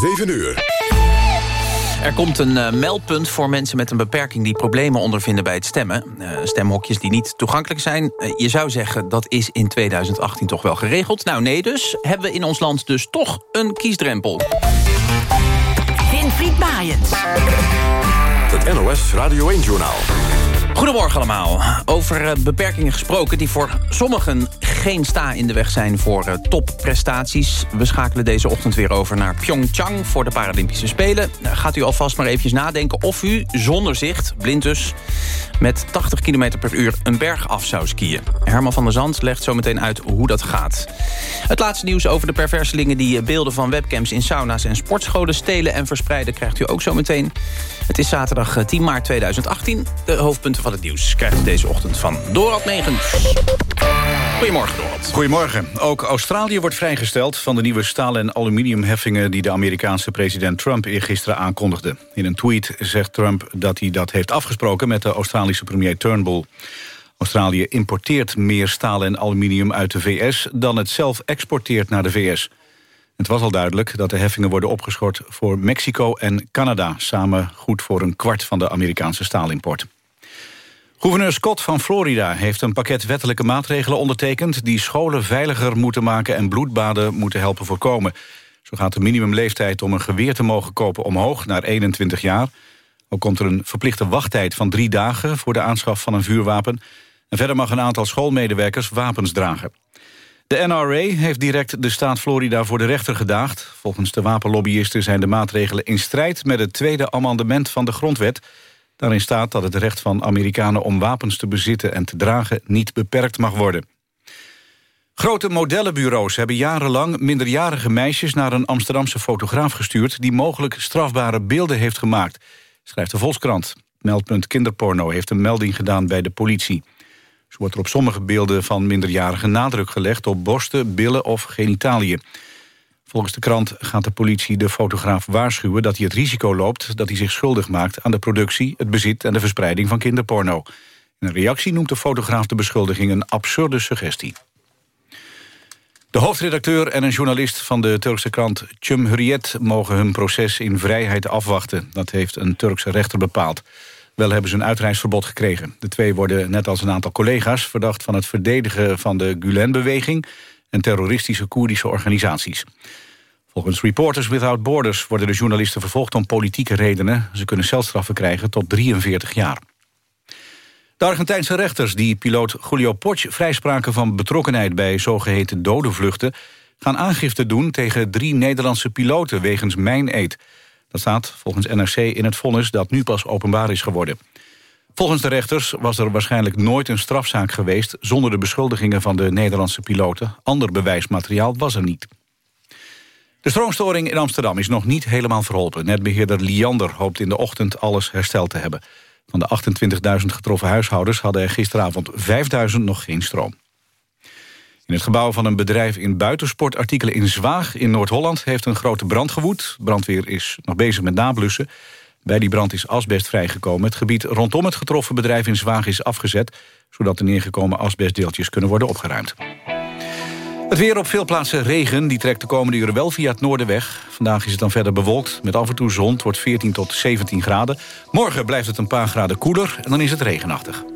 7 uur. Er komt een uh, meldpunt voor mensen met een beperking... die problemen ondervinden bij het stemmen. Uh, stemhokjes die niet toegankelijk zijn. Uh, je zou zeggen, dat is in 2018 toch wel geregeld. Nou, nee dus. Hebben we in ons land dus toch een kiesdrempel. Winfried Maaiens. Het NOS Radio 1-journaal. Goedemorgen allemaal. Over uh, beperkingen gesproken die voor sommigen geen sta in de weg zijn voor uh, topprestaties. We schakelen deze ochtend weer over naar Pyeongchang voor de Paralympische Spelen. Uh, gaat u alvast maar eventjes nadenken of u zonder zicht, blind dus, met 80 km per uur een berg af zou skiën. Herman van der Zand legt zo meteen uit hoe dat gaat. Het laatste nieuws over de perverselingen die beelden van webcams in sauna's en sportscholen stelen en verspreiden krijgt u ook zo meteen. Het is zaterdag 10 maart 2018. De hoofdpunten van het nieuws krijgt u deze ochtend van Dorad Megens. Goedemorgen, Dorad. Goedemorgen. Ook Australië wordt vrijgesteld van de nieuwe staal- en aluminiumheffingen... die de Amerikaanse president Trump eergisteren aankondigde. In een tweet zegt Trump dat hij dat heeft afgesproken... met de Australische premier Turnbull. Australië importeert meer staal en aluminium uit de VS... dan het zelf exporteert naar de VS. Het was al duidelijk dat de heffingen worden opgeschort voor Mexico en Canada. Samen goed voor een kwart van de Amerikaanse staalimport. Gouverneur Scott van Florida heeft een pakket wettelijke maatregelen ondertekend... die scholen veiliger moeten maken en bloedbaden moeten helpen voorkomen. Zo gaat de minimumleeftijd om een geweer te mogen kopen omhoog naar 21 jaar. Ook komt er een verplichte wachttijd van drie dagen... voor de aanschaf van een vuurwapen. En verder mag een aantal schoolmedewerkers wapens dragen. De NRA heeft direct de staat Florida voor de rechter gedaagd. Volgens de wapenlobbyisten zijn de maatregelen in strijd... met het tweede amendement van de grondwet... Daarin staat dat het recht van Amerikanen om wapens te bezitten en te dragen niet beperkt mag worden. Grote modellenbureaus hebben jarenlang minderjarige meisjes naar een Amsterdamse fotograaf gestuurd die mogelijk strafbare beelden heeft gemaakt, schrijft de Volkskrant. Meldpunt kinderporno heeft een melding gedaan bij de politie. Zo wordt er op sommige beelden van minderjarigen nadruk gelegd op borsten, billen of genitaliën. Volgens de krant gaat de politie de fotograaf waarschuwen dat hij het risico loopt dat hij zich schuldig maakt aan de productie, het bezit en de verspreiding van kinderporno. In een reactie noemt de fotograaf de beschuldiging een absurde suggestie. De hoofdredacteur en een journalist van de Turkse krant Chum Hurriyet mogen hun proces in vrijheid afwachten. Dat heeft een Turkse rechter bepaald. Wel hebben ze een uitreisverbod gekregen. De twee worden, net als een aantal collega's, verdacht van het verdedigen van de Gulen-beweging en terroristische Koerdische organisaties. Volgens Reporters Without Borders worden de journalisten vervolgd om politieke redenen. Ze kunnen celstraffen krijgen tot 43 jaar. De Argentijnse rechters die piloot Julio Poch vrijspraken van betrokkenheid bij zogeheten dodenvluchten gaan aangifte doen tegen drie Nederlandse piloten wegens mijneed. Dat staat volgens NRC in het vonnis dat nu pas openbaar is geworden. Volgens de rechters was er waarschijnlijk nooit een strafzaak geweest... zonder de beschuldigingen van de Nederlandse piloten. Ander bewijsmateriaal was er niet. De stroomstoring in Amsterdam is nog niet helemaal verholpen. Netbeheerder Liander hoopt in de ochtend alles hersteld te hebben. Van de 28.000 getroffen huishoudens hadden er gisteravond 5.000 nog geen stroom. In het gebouw van een bedrijf in buitensportartikelen in Zwaag in Noord-Holland... heeft een grote brand gewoed. Brandweer is nog bezig met nablussen. Bij die brand is asbest vrijgekomen. Het gebied rondom het getroffen bedrijf in Zwaag is afgezet... zodat de neergekomen asbestdeeltjes kunnen worden opgeruimd. Het weer op veel plaatsen regen. Die trekt de komende uren wel via het noorden weg. Vandaag is het dan verder bewolkt. Met af en toe zon. Het wordt 14 tot 17 graden. Morgen blijft het een paar graden koeler. En dan is het regenachtig.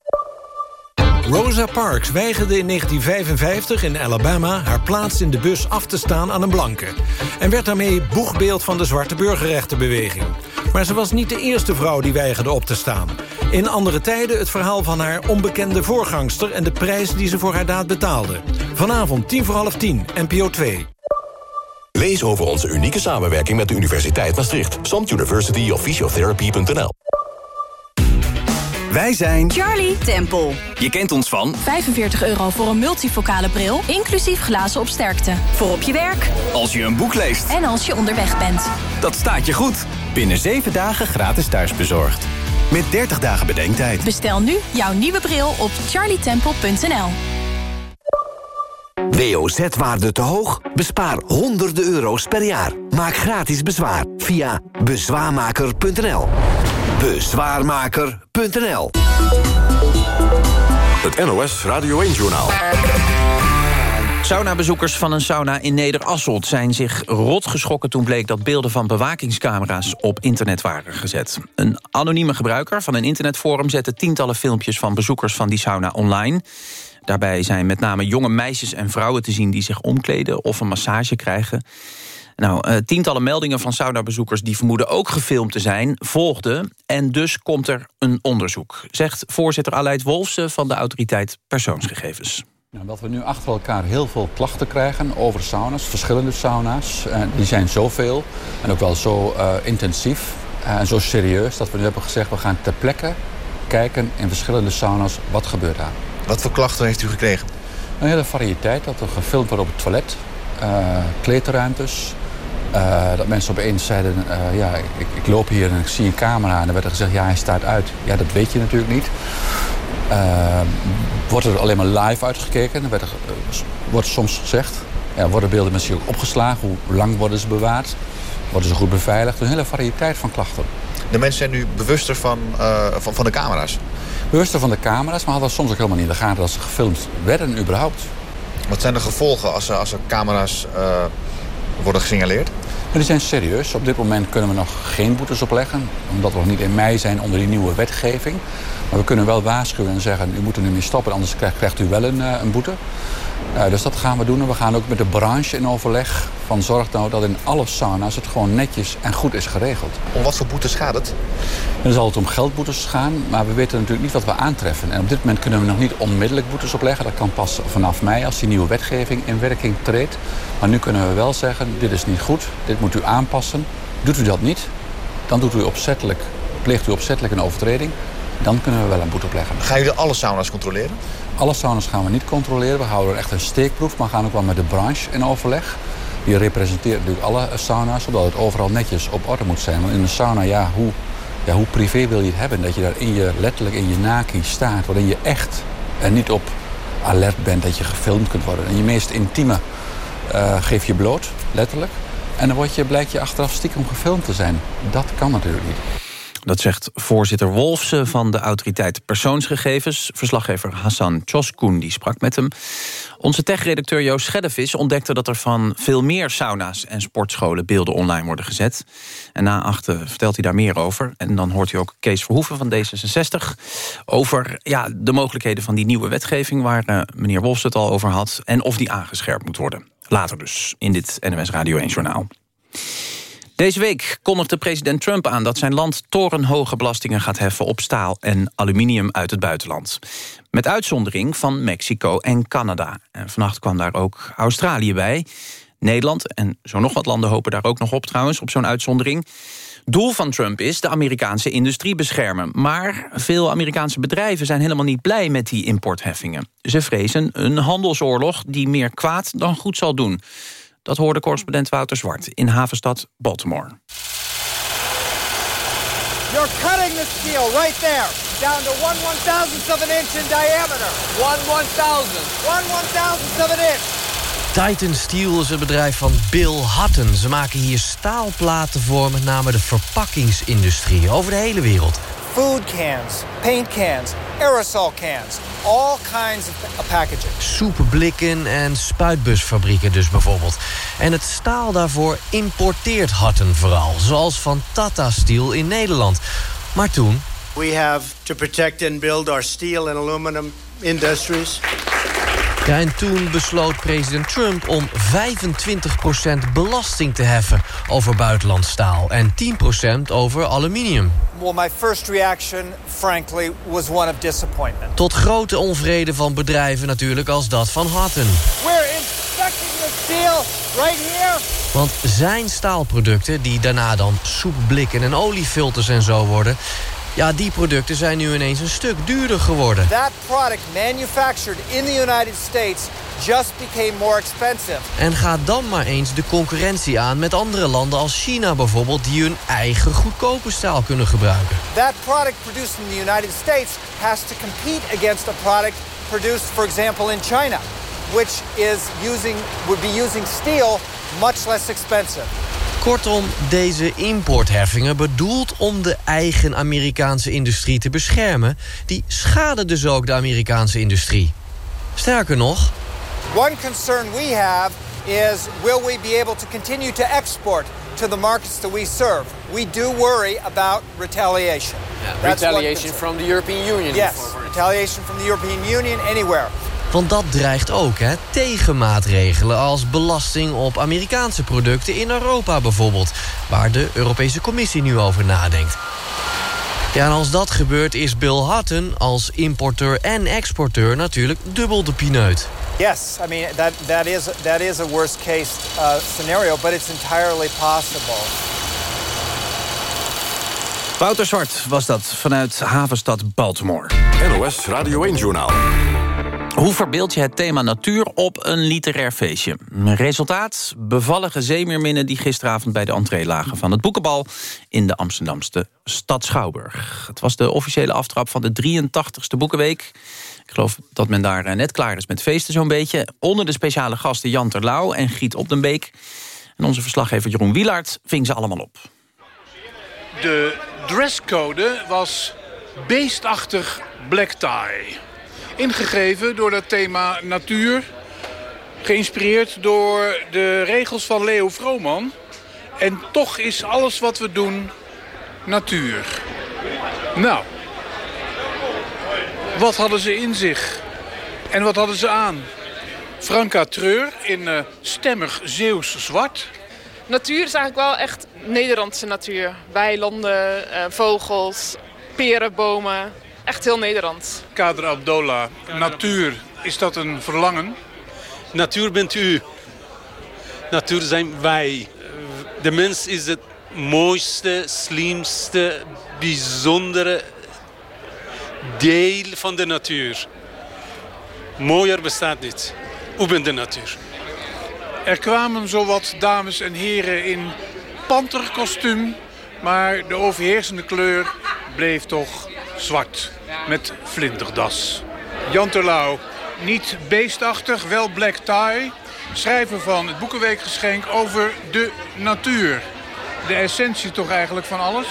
Rosa Parks weigerde in 1955 in Alabama haar plaats in de bus af te staan aan een blanke. En werd daarmee boegbeeld van de zwarte burgerrechtenbeweging. Maar ze was niet de eerste vrouw die weigerde op te staan. In andere tijden het verhaal van haar onbekende voorgangster... en de prijs die ze voor haar daad betaalde. Vanavond tien voor half tien, NPO 2. Lees over onze unieke samenwerking met de Universiteit Maastricht. Samt University of Wij zijn Charlie Temple. Je kent ons van 45 euro voor een multifocale bril, inclusief glazen op sterkte. Voor op je werk. Als je een boek leest. En als je onderweg bent. Dat staat je goed. Binnen 7 dagen gratis thuisbezorgd. Met 30 dagen bedenktijd. Bestel nu jouw nieuwe bril op charlietemple.nl. WOZ-waarde te hoog? Bespaar honderden euro's per jaar. Maak gratis bezwaar via bezwaarmaker.nl. Bezwaarmaker.nl Het NOS Radio 1-journaal. Saunabezoekers van een sauna in Nederasselt zijn zich rot geschrokken... toen bleek dat beelden van bewakingscamera's op internet waren gezet. Een anonieme gebruiker van een internetforum zette tientallen filmpjes... van bezoekers van die sauna online. Daarbij zijn met name jonge meisjes en vrouwen te zien... die zich omkleden of een massage krijgen. Nou, uh, tientallen meldingen van saunabezoekers... die vermoeden ook gefilmd te zijn, volgden. En dus komt er een onderzoek. Zegt voorzitter Aleid Wolfsen van de autoriteit persoonsgegevens. Nou, dat we nu achter elkaar heel veel klachten krijgen over sauna's, verschillende sauna's. Uh, die zijn zoveel en ook wel zo uh, intensief uh, en zo serieus... dat we nu hebben gezegd, we gaan ter plekke kijken in verschillende sauna's wat gebeurt daar. Wat voor klachten heeft u gekregen? Een hele variëteit. Dat er gefilmd wordt op het toilet, kleedruimtes... dat mensen opeens zeiden, ja, ik, ik, loop hier en ik zie een camera... en dan werd er gezegd, ja, hij staat uit. Ja, dat weet je natuurlijk niet. Uh, wordt er alleen maar live uitgekeken. Dan werd er, wordt soms gezegd. Ja, worden beelden misschien ook opgeslagen? Hoe lang worden ze bewaard? Worden ze goed beveiligd? Een hele variëteit van klachten. De mensen zijn nu bewuster van, uh, van, van de camera's? Bewuster van de camera's, maar hadden soms ook helemaal niet in de gaten dat ze gefilmd werden überhaupt. Wat zijn de gevolgen als er, als er camera's uh, worden gesignaleerd? Die zijn serieus. Op dit moment kunnen we nog geen boetes opleggen. Omdat we nog niet in mei zijn onder die nieuwe wetgeving. Maar we kunnen wel waarschuwen en zeggen... u moet er nu mee stoppen, anders krijgt u wel een, een boete. Uh, dus dat gaan we doen. En we gaan ook met de branche in overleg. Van zorg nou dat in alle sauna's het gewoon netjes en goed is geregeld. Om wat voor boetes gaat het? Er zal het om geldboetes gaan. Maar we weten natuurlijk niet wat we aantreffen. En op dit moment kunnen we nog niet onmiddellijk boetes opleggen. Dat kan pas vanaf mei als die nieuwe wetgeving in werking treedt. Maar nu kunnen we wel zeggen, dit is niet goed. Dit moet u aanpassen. Doet u dat niet, dan doet u opzettelijk, pleegt u opzettelijk een overtreding. Dan kunnen we wel een boete opleggen. Gaan jullie alle sauna's controleren? Alle sauna's gaan we niet controleren. We houden er echt een steekproef, maar gaan ook wel met de branche in overleg. Die representeert natuurlijk alle sauna's, zodat het overal netjes op orde moet zijn. Want in een sauna, ja, hoe, ja, hoe privé wil je het hebben? Dat je daar in je, letterlijk in je naki staat, waarin je echt en niet op alert bent dat je gefilmd kunt worden. En je meest intieme uh, geef je bloot, letterlijk. En dan word je, blijkt je achteraf stiekem gefilmd te zijn. Dat kan natuurlijk niet. Dat zegt voorzitter Wolfsen van de autoriteit persoonsgegevens. Verslaggever Hassan Choskoen die sprak met hem. Onze tech-redacteur Joost Scheddevis ontdekte dat er van veel meer sauna's en sportscholen beelden online worden gezet. En na achter vertelt hij daar meer over. En dan hoort u ook Kees Verhoeven van D66 over ja, de mogelijkheden van die nieuwe wetgeving waar uh, meneer Wolfsen het al over had. En of die aangescherpt moet worden. Later dus in dit NMS Radio 1 Journaal. Deze week kondigde president Trump aan dat zijn land torenhoge belastingen gaat heffen op staal en aluminium uit het buitenland. Met uitzondering van Mexico en Canada. En vannacht kwam daar ook Australië bij. Nederland en zo nog wat landen hopen daar ook nog op trouwens, op zo'n uitzondering. Doel van Trump is de Amerikaanse industrie beschermen. Maar veel Amerikaanse bedrijven zijn helemaal niet blij met die importheffingen. Ze vrezen een handelsoorlog die meer kwaad dan goed zal doen. Dat hoorde correspondent Wouter Zwart in havenstad Baltimore. You're cutting the steel right there, down to one one thousandth of an inch in diameter. One one thousandth. One one thousandth of an inch. Titan Steel is het bedrijf van Bill Hutton. Ze maken hier staalplaten voor met name de verpakkingsindustrie over de hele wereld. Food cans, paint cans, aerosol cans, all kinds of packaging. Soepblikken en spuitbusfabrieken dus bijvoorbeeld. En het staal daarvoor importeert Hutton vooral, zoals van Tata Steel in Nederland. Maar toen... We have to protect and build our steel and aluminum industries. Ja, en toen besloot president Trump om 25% belasting te heffen over buitenlands staal en 10% over aluminium. Well, my first reaction, frankly, was one of disappointment. Tot grote onvrede van bedrijven natuurlijk als dat van Hutton. We're inspecting the steel right here. Want zijn staalproducten, die daarna dan soepblikken en oliefilters en zo worden... Ja, die producten zijn nu ineens een stuk duurder geworden. That product manufactured in the United States just became more expensive. En ga dan maar eens de concurrentie aan met andere landen als China bijvoorbeeld... die hun eigen goedkope staal kunnen gebruiken. That product produced in the United States has to compete against a product produced, for example, in China, which is using would be using steel much less expensive. Kortom, deze importheffingen bedoeld om de eigen Amerikaanse industrie te beschermen... die schaden dus ook de Amerikaanse industrie. Sterker nog... One concern we have is will we be able to continue to export to the markets that we serve? We do worry about retaliation. Retaliation from the European Union? Yes, retaliation from the European Union anywhere. Want dat dreigt ook, hè? Tegenmaatregelen als belasting op Amerikaanse producten in Europa bijvoorbeeld. Waar de Europese Commissie nu over nadenkt. Ja, en als dat gebeurt is Bill Hutton als importeur en exporteur natuurlijk dubbel de pineut. Yes, I mean that that is that is a worst case uh, scenario, but it's entirely possible. Wouter Zwart was dat vanuit havenstad Baltimore. NOS Radio 1 Journaal. Hoe verbeeld je het thema natuur op een literair feestje? Resultaat? Bevallige zeemeerminnen die gisteravond bij de entree lagen... van het boekenbal in de Amsterdamse stad Schouwburg. Het was de officiële aftrap van de 83ste Boekenweek. Ik geloof dat men daar eh, net klaar is met feesten zo'n beetje. Onder de speciale gasten Jan Terlouw en Giet Op den Beek. En onze verslaggever Jeroen Wielaert ving ze allemaal op. De dresscode was beestachtig black tie. Ingegeven door dat thema natuur. Geïnspireerd door de regels van Leo Vrooman. En toch is alles wat we doen natuur. Nou, wat hadden ze in zich? En wat hadden ze aan? Franka Treur in uh, stemmig Zeeuws zwart. Natuur is eigenlijk wel echt Nederlandse natuur. Weilanden, uh, vogels, perenbomen. Echt heel Nederlands. Kader Abdola, natuur, is dat een verlangen? Natuur bent u. Natuur zijn wij. De mens is het mooiste, slimste, bijzondere deel van de natuur. Mooier bestaat niet. Hoe bent de natuur? Er kwamen zowat dames en heren in panterkostuum... maar de overheersende kleur bleef toch zwart met vlinderdas. Jan Terlouw, niet beestachtig, wel black tie. Schrijver van het Boekenweekgeschenk over de natuur. De essentie toch eigenlijk van alles?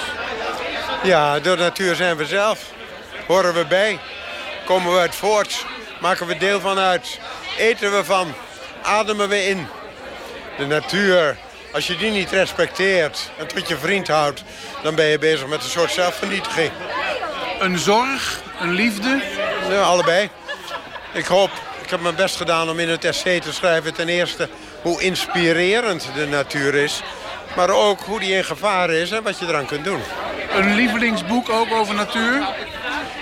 Ja, de natuur zijn we zelf. Horen we bij. Komen we uit voort. Maken we deel van uit. Eten we van. Ademen we in. De natuur, als je die niet respecteert en tot je vriend houdt... dan ben je bezig met een soort zelfvernietiging. Een zorg, een liefde? Ja, allebei. Ik hoop, ik heb mijn best gedaan om in het essay te schrijven... ten eerste hoe inspirerend de natuur is... maar ook hoe die in gevaar is en wat je eraan kunt doen. Een lievelingsboek ook over natuur?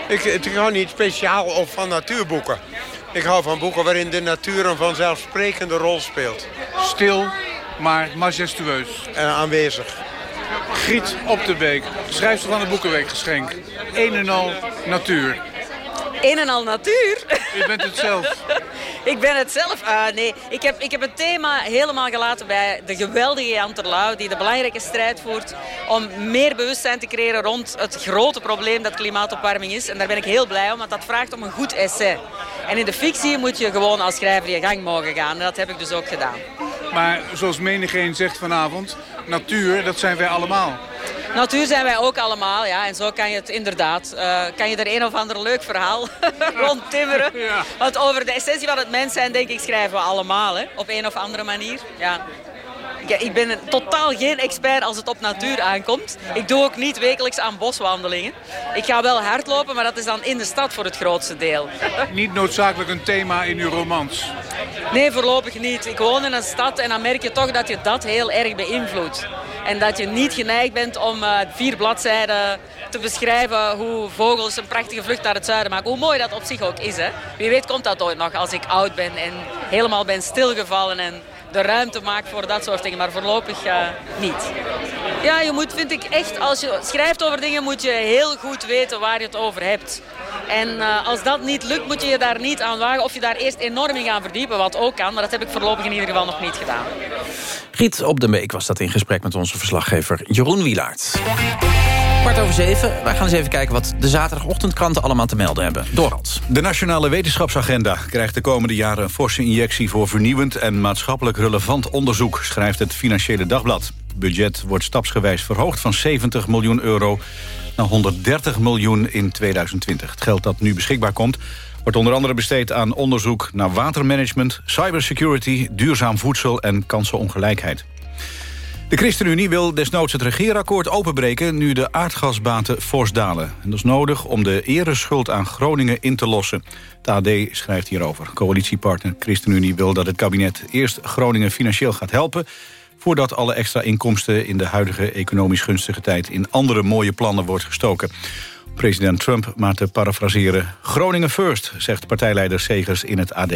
Ik, ik hou niet speciaal op van natuurboeken. Ik hou van boeken waarin de natuur een vanzelfsprekende rol speelt. Stil, maar majestueus. En aanwezig. Griet Op de Beek, schrijfster van het Boekenweekgeschenk. Een en al natuur. Een en al natuur? U bent het zelf. ik ben het zelf. Uh, nee, ik heb, ik heb het thema helemaal gelaten bij de geweldige Jan Terlouw... die de belangrijke strijd voert om meer bewustzijn te creëren... rond het grote probleem dat klimaatopwarming is. En daar ben ik heel blij om, want dat vraagt om een goed essay. En in de fictie moet je gewoon als schrijver je gang mogen gaan. En dat heb ik dus ook gedaan. Maar zoals menigeen zegt vanavond, natuur, dat zijn wij allemaal. Natuur zijn wij ook allemaal, ja. En zo kan je het inderdaad, uh, kan je er een of ander leuk verhaal rond timmeren. Ja. Want over de essentie van het mens zijn, denk ik, schrijven we allemaal, hè. Op een of andere manier, ja. Ik, ik ben totaal geen expert als het op natuur aankomt. Ik doe ook niet wekelijks aan boswandelingen. Ik ga wel hardlopen, maar dat is dan in de stad voor het grootste deel. Niet noodzakelijk een thema in uw romans? Nee, voorlopig niet. Ik woon in een stad en dan merk je toch dat je dat heel erg beïnvloedt. En dat je niet geneigd bent om uh, vier bladzijden te beschrijven hoe vogels een prachtige vlucht naar het zuiden maken. Hoe mooi dat op zich ook is. Hè? Wie weet komt dat ooit nog als ik oud ben en helemaal ben stilgevallen en de ruimte maak voor dat soort dingen. Maar voorlopig uh, niet. Ja, je moet, vind ik echt, als je schrijft over dingen, moet je heel goed weten waar je het over hebt. En eh, als dat niet lukt, moet je je daar niet aan wagen. Of je daar eerst enorm in gaan verdiepen, wat ook kan. Maar dat heb ik voorlopig in ieder geval nog niet gedaan. Giet op de Beek was dat in gesprek met onze verslaggever Jeroen Wielaert. Kwart over zeven. Wij gaan eens even kijken wat de zaterdagochtendkranten allemaal te melden hebben. Dorald. De Nationale Wetenschapsagenda krijgt de komende jaren een forse injectie voor vernieuwend en maatschappelijk relevant onderzoek, schrijft het Financiële Dagblad. Het budget wordt stapsgewijs verhoogd van 70 miljoen euro naar 130 miljoen in 2020. Het geld dat nu beschikbaar komt wordt onder andere besteed aan onderzoek naar watermanagement, cybersecurity, duurzaam voedsel en kansenongelijkheid. De ChristenUnie wil desnoods het regeerakkoord openbreken... nu de aardgasbaten fors dalen. En dat is nodig om de ereschuld aan Groningen in te lossen. Het AD schrijft hierover. Coalitiepartner ChristenUnie wil dat het kabinet eerst Groningen financieel gaat helpen... voordat alle extra inkomsten in de huidige economisch gunstige tijd... in andere mooie plannen wordt gestoken. President Trump maar te parafraseren... Groningen first, zegt partijleider Segers in het AD.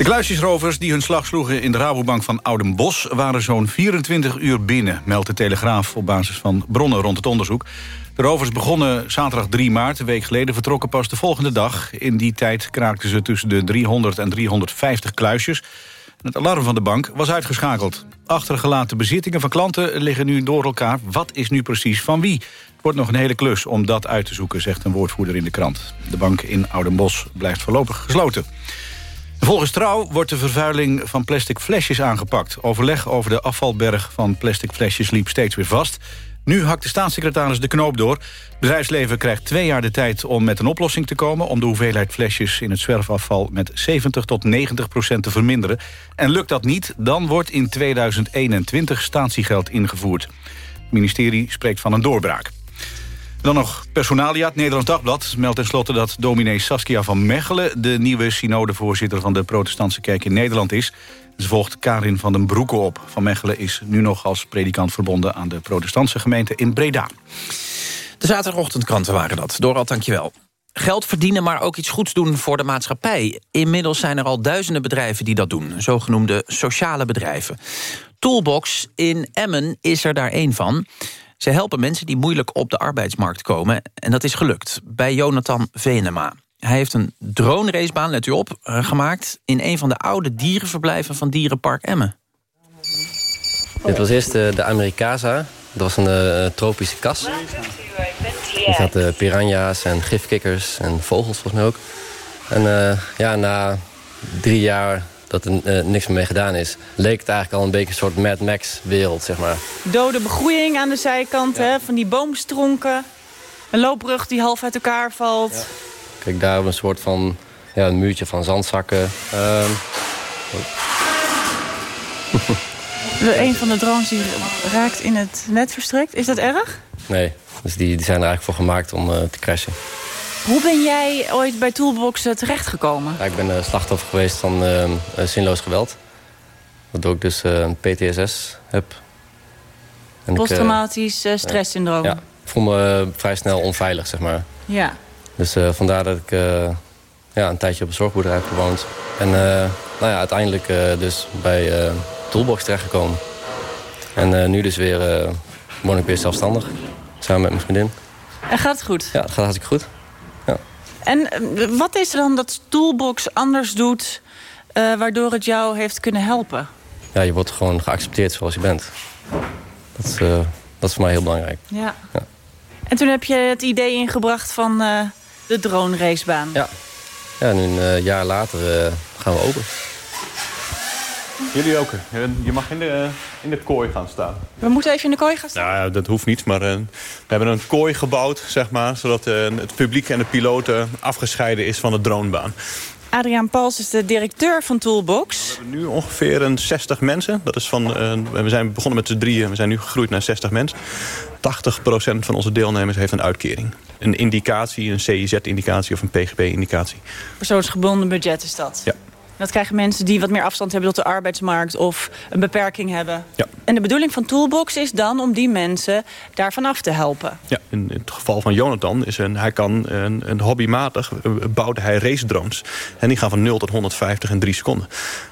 De kluisjesrovers die hun slag sloegen in de Rabobank van Oudenbos... waren zo'n 24 uur binnen, meldt de Telegraaf... op basis van bronnen rond het onderzoek. De rovers begonnen zaterdag 3 maart, een week geleden... vertrokken pas de volgende dag. In die tijd kraakten ze tussen de 300 en 350 kluisjes. Het alarm van de bank was uitgeschakeld. Achtergelaten bezittingen van klanten liggen nu door elkaar. Wat is nu precies van wie? Het wordt nog een hele klus om dat uit te zoeken, zegt een woordvoerder in de krant. De bank in Oudenbos blijft voorlopig gesloten. Volgens Trouw wordt de vervuiling van plastic flesjes aangepakt. Overleg over de afvalberg van plastic flesjes liep steeds weer vast. Nu hakt de staatssecretaris de knoop door. Bedrijfsleven krijgt twee jaar de tijd om met een oplossing te komen... om de hoeveelheid flesjes in het zwerfafval met 70 tot 90 procent te verminderen. En lukt dat niet, dan wordt in 2021 statiegeld ingevoerd. Het ministerie spreekt van een doorbraak. Dan nog personalia. Het Nederlands Dagblad meldt tenslotte dat dominee Saskia van Mechelen... de nieuwe synodevoorzitter van de protestantse kerk in Nederland is. Ze volgt Karin van den Broeke op. Van Mechelen is nu nog als predikant verbonden... aan de protestantse gemeente in Breda. De zaterdagochtendkranten waren dat. Doral, dankjewel. Geld verdienen, maar ook iets goeds doen voor de maatschappij. Inmiddels zijn er al duizenden bedrijven die dat doen. Zogenoemde sociale bedrijven. Toolbox in Emmen is er daar één van. Ze helpen mensen die moeilijk op de arbeidsmarkt komen. En dat is gelukt bij Jonathan Venema. Hij heeft een drone-racebaan, let u op, eh, gemaakt... in een van de oude dierenverblijven van Dierenpark Emmen. Dit was eerst de, de Americasa. Dat was een uh, tropische kas. Er zaten piranha's en gifkikkers en vogels volgens mij ook. En uh, ja, na drie jaar dat er uh, niks meer mee gedaan is... leek het eigenlijk al een beetje een soort Mad Max-wereld, zeg maar. Dode begroeiing aan de zijkant, hè, van die boomstronken. Een loopbrug die half uit elkaar valt. Ja. Kijk, daar een soort van ja, een muurtje van zandzakken. Um... een van de drones die raakt in het net verstrikt. Is dat erg? Nee, dus die, die zijn er eigenlijk voor gemaakt om uh, te crashen. Hoe ben jij ooit bij Toolbox uh, terechtgekomen? Ja, ik ben uh, slachtoffer geweest van uh, zinloos geweld. Waardoor ik dus een PTSS heb. Posttraumatisch stresssyndroom. Ja, ik voel me vrij snel onveilig, zeg maar. Ja. Dus vandaar dat ik ja, een tijdje op een zorgboerderij heb gewoond. En nou ja, uiteindelijk dus bij Toolbox terechtgekomen. En nu dus weer woon ik weer zelfstandig. Samen met mijn vriendin. En gaat het goed? Ja, het gaat hartstikke goed. En wat is er dan dat Toolbox anders doet... Uh, waardoor het jou heeft kunnen helpen? Ja, je wordt gewoon geaccepteerd zoals je bent. Dat is, uh, dat is voor mij heel belangrijk. Ja. ja. En toen heb je het idee ingebracht van uh, de drone racebaan. Ja. Ja, nu een jaar later gaan we open. Jullie ook. Je mag in de, in de kooi gaan staan. We moeten even in de kooi gaan staan? Ja, dat hoeft niet. Maar uh, we hebben een kooi gebouwd, zeg maar. Zodat uh, het publiek en de piloten afgescheiden is van de dronebaan. Adriaan Pals is de directeur van Toolbox. We hebben nu ongeveer een 60 mensen. Dat is van, uh, we zijn begonnen met z'n drieën. We zijn nu gegroeid naar 60 mensen. 80% van onze deelnemers heeft een uitkering. Een indicatie, een CIZ-indicatie of een PGB-indicatie. Persoonsgebonden budget is dat? Ja. Dat krijgen mensen die wat meer afstand hebben tot de arbeidsmarkt... of een beperking hebben. Ja. En de bedoeling van Toolbox is dan om die mensen daarvan af te helpen. Ja, in, het geval van Jonathan is een, hij kan een, een hobbymatig eh, bouwde hij race drones. En die gaan van 0 tot 150 in 3 seconden.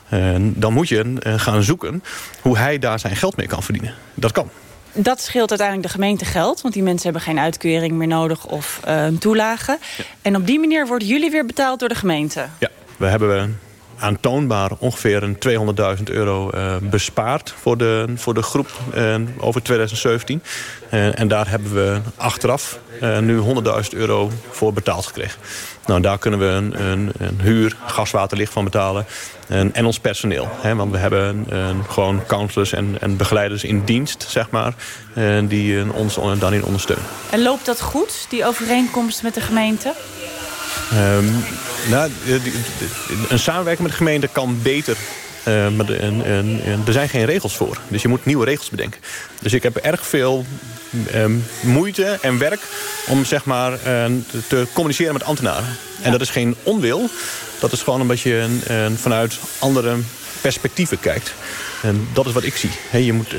En dan moet je uh, gaan zoeken hoe hij daar zijn geld mee kan verdienen. Dat kan. dat scheelt uiteindelijk de gemeente geld. Want die mensen hebben geen uitkering meer nodig of uh, een toelage. En op die manier worden jullie weer betaald door de gemeente? Ja, we hebben aantoonbaar ongeveer een 200.000 euro uh, bespaard voor de, voor de groep uh, over 2017. Uh, en daar hebben we achteraf nu 100.000 euro voor betaald gekregen. Nou, daar kunnen we een, een, een huur, gas, water, licht van betalen. En, en ons personeel. Hè, want we hebben gewoon counselors en, en begeleiders in dienst, zeg maar. die ons daarin ondersteunen. En loopt dat goed, die overeenkomst met de gemeente? Um, nou, een samenwerking met de gemeente kan beter. Uh, maar de, en, en, en, er zijn geen regels voor. Dus je moet nieuwe regels bedenken. Dus ik heb erg veel um, moeite en werk om zeg maar, uh, te communiceren met ambtenaren. Ja. En dat is geen onwil. Dat is gewoon omdat je vanuit andere perspectieven kijkt. En dat is wat ik zie. He, je moet,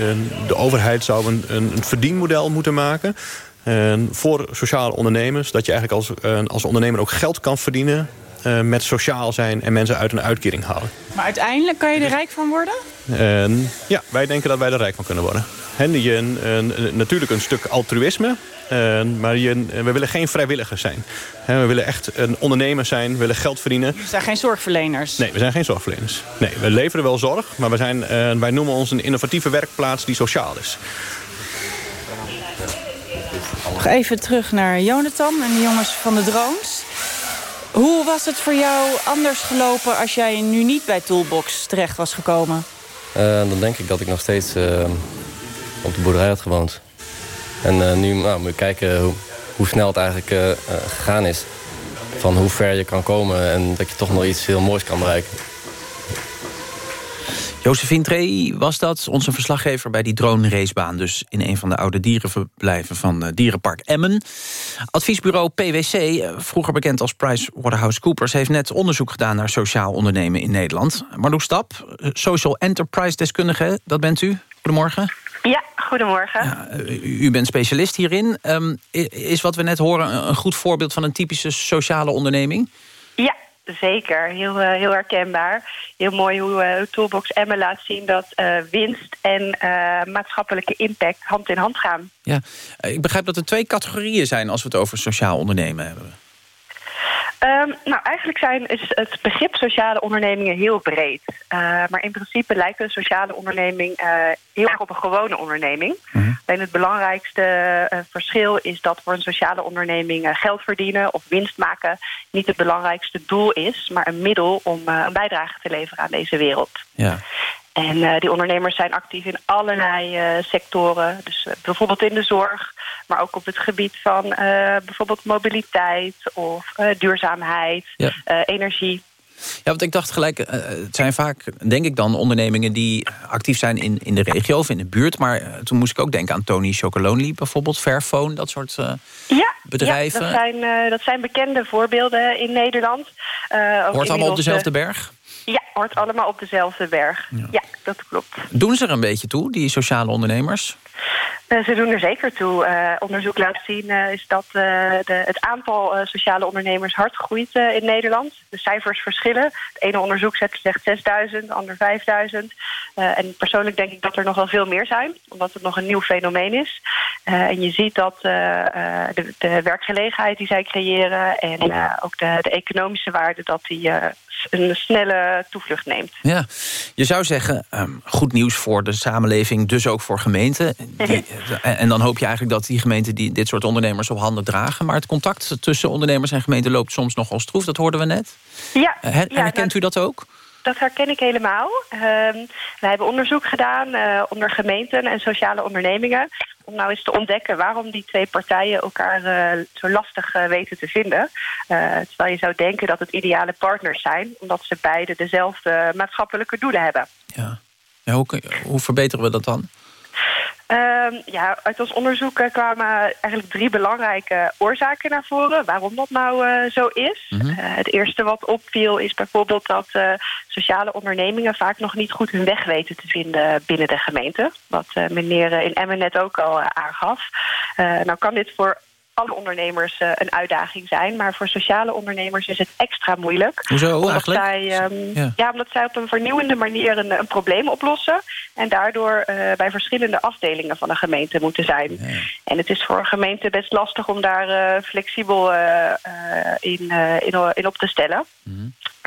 de overheid zou een, een verdienmodel moeten maken voor sociale ondernemers. Dat je eigenlijk als, uh, als ondernemer ook geld kan verdienen uh, met sociaal zijn en mensen uit een uitkering halen. Maar uiteindelijk kan je er rijk van worden? ja, wij denken dat wij er rijk van kunnen worden. En je, natuurlijk een stuk altruïsme, maar je, we willen geen vrijwilligers zijn. we willen echt een ondernemer zijn, we willen geld verdienen. We zijn geen zorgverleners? Nee, we zijn geen zorgverleners. Nee, we leveren wel zorg, maar we zijn, wij noemen ons een innovatieve werkplaats die sociaal is. Nog even terug naar Jonathan en de jongens van de drones. Hoe was het voor jou anders gelopen als jij nu niet bij Toolbox terecht was gekomen? Uh, dan denk ik dat ik nog steeds uh, op de boerderij had gewoond. En uh, nu nou, moet je kijken hoe, hoe snel het eigenlijk gegaan is. Van hoe ver je kan komen en dat je toch nog iets heel moois kan bereiken. Josephine Trey was dat, onze verslaggever bij die drone-racebaan... dus in een van de oude dierenverblijven van uh, Dierenpark Emmen. Adviesbureau PwC, eh, vroeger bekend als PricewaterhouseCoopers... heeft net onderzoek gedaan naar sociaal ondernemen in Nederland. Marloes Stap, eh, social enterprise-deskundige, dat bent u. Goedemorgen. Ja, goedemorgen. Ja, u bent specialist hierin. Um, is wat we net horen een goed voorbeeld van een typische sociale onderneming? Ja, Zeker, heel, uh, heel herkenbaar. Heel mooi hoe uh, Toolbox Emma laat zien dat uh, winst en maatschappelijke impact hand in hand gaan. Ja, ik begrijp dat er twee categorieën zijn als we het over sociaal ondernemen hebben. Um, nou, eigenlijk zijn, is het begrip sociale ondernemingen heel breed. Uh, maar in principe lijkt een sociale onderneming uh, heel erg op een gewone onderneming. Mm Alleen het belangrijkste uh, verschil is dat voor een sociale onderneming geld verdienen of winst maken niet het belangrijkste doel is, maar een middel om een bijdrage te leveren aan deze wereld. Ja. En uh, die ondernemers zijn actief in allerlei uh, sectoren. Dus uh, bijvoorbeeld in de zorg, maar ook op het gebied van bijvoorbeeld mobiliteit of duurzaamheid, ja. energie. Ja, want ik dacht gelijk, het zijn vaak, denk ik dan, ondernemingen die actief zijn in, in de regio of in de buurt. Maar toen moest ik ook denken aan Tony Chocolonely bijvoorbeeld, Fairphone, dat soort ja, bedrijven. Ja, dat zijn, dat zijn bekende voorbeelden in Nederland. Hoort allemaal op dezelfde berg? Ja, hoort allemaal op dezelfde berg. Ja. ja. dat klopt. Doen ze er een beetje toe, die sociale ondernemers? Uh, ze doen er zeker toe. Uh, onderzoek laat zien uh, is dat de, het aantal sociale ondernemers hard groeit in Nederland. De cijfers verschillen. Het ene onderzoek zegt 6000, het ander 5000. en persoonlijk denk ik dat er nog wel veel meer zijn, omdat het nog een nieuw fenomeen is. en je ziet dat de, de, werkgelegenheid die zij creëren en ook de, de, economische waarde, dat die een snelle toevlucht neemt. Ja, je zou zeggen, um, goed nieuws voor de samenleving, dus ook voor gemeenten. Die, en dan hoop je eigenlijk dat die gemeenten die dit soort ondernemers op handen dragen. Maar het contact tussen ondernemers en gemeenten loopt soms nogal stroef, dat hoorden we net. Ja. Her, ja herkent u dat ook? Dat herken ik helemaal. Uh, wij hebben onderzoek gedaan uh, onder gemeenten en sociale ondernemingen... om nou eens te ontdekken waarom die twee partijen elkaar uh, zo lastig weten te vinden. terwijl je zou denken dat het ideale partners zijn... omdat ze beide dezelfde maatschappelijke doelen hebben. Ja hoe, hoe verbeteren we dat dan? Um, ja, uit ons onderzoek uh, kwamen eigenlijk drie belangrijke oorzaken naar voren. Waarom dat nou uh, zo is. Mm -hmm. uh, het eerste wat opviel is bijvoorbeeld dat sociale ondernemingen vaak nog niet goed hun weg weten te vinden binnen de gemeente. Wat meneer in Emmen net ook al aangaf. nou kan dit voor alle ondernemers eh, een uitdaging zijn. Maar voor sociale ondernemers is het extra moeilijk. Hoezo omdat eigenlijk? Zij, ehm, Ja. ja. omdat zij op een vernieuwende manier een, een probleem oplossen. En daardoor eh, bij verschillende afdelingen van een gemeente moeten zijn. En het is voor een gemeente best lastig om daar eh, flexibel in, in, in op te stellen.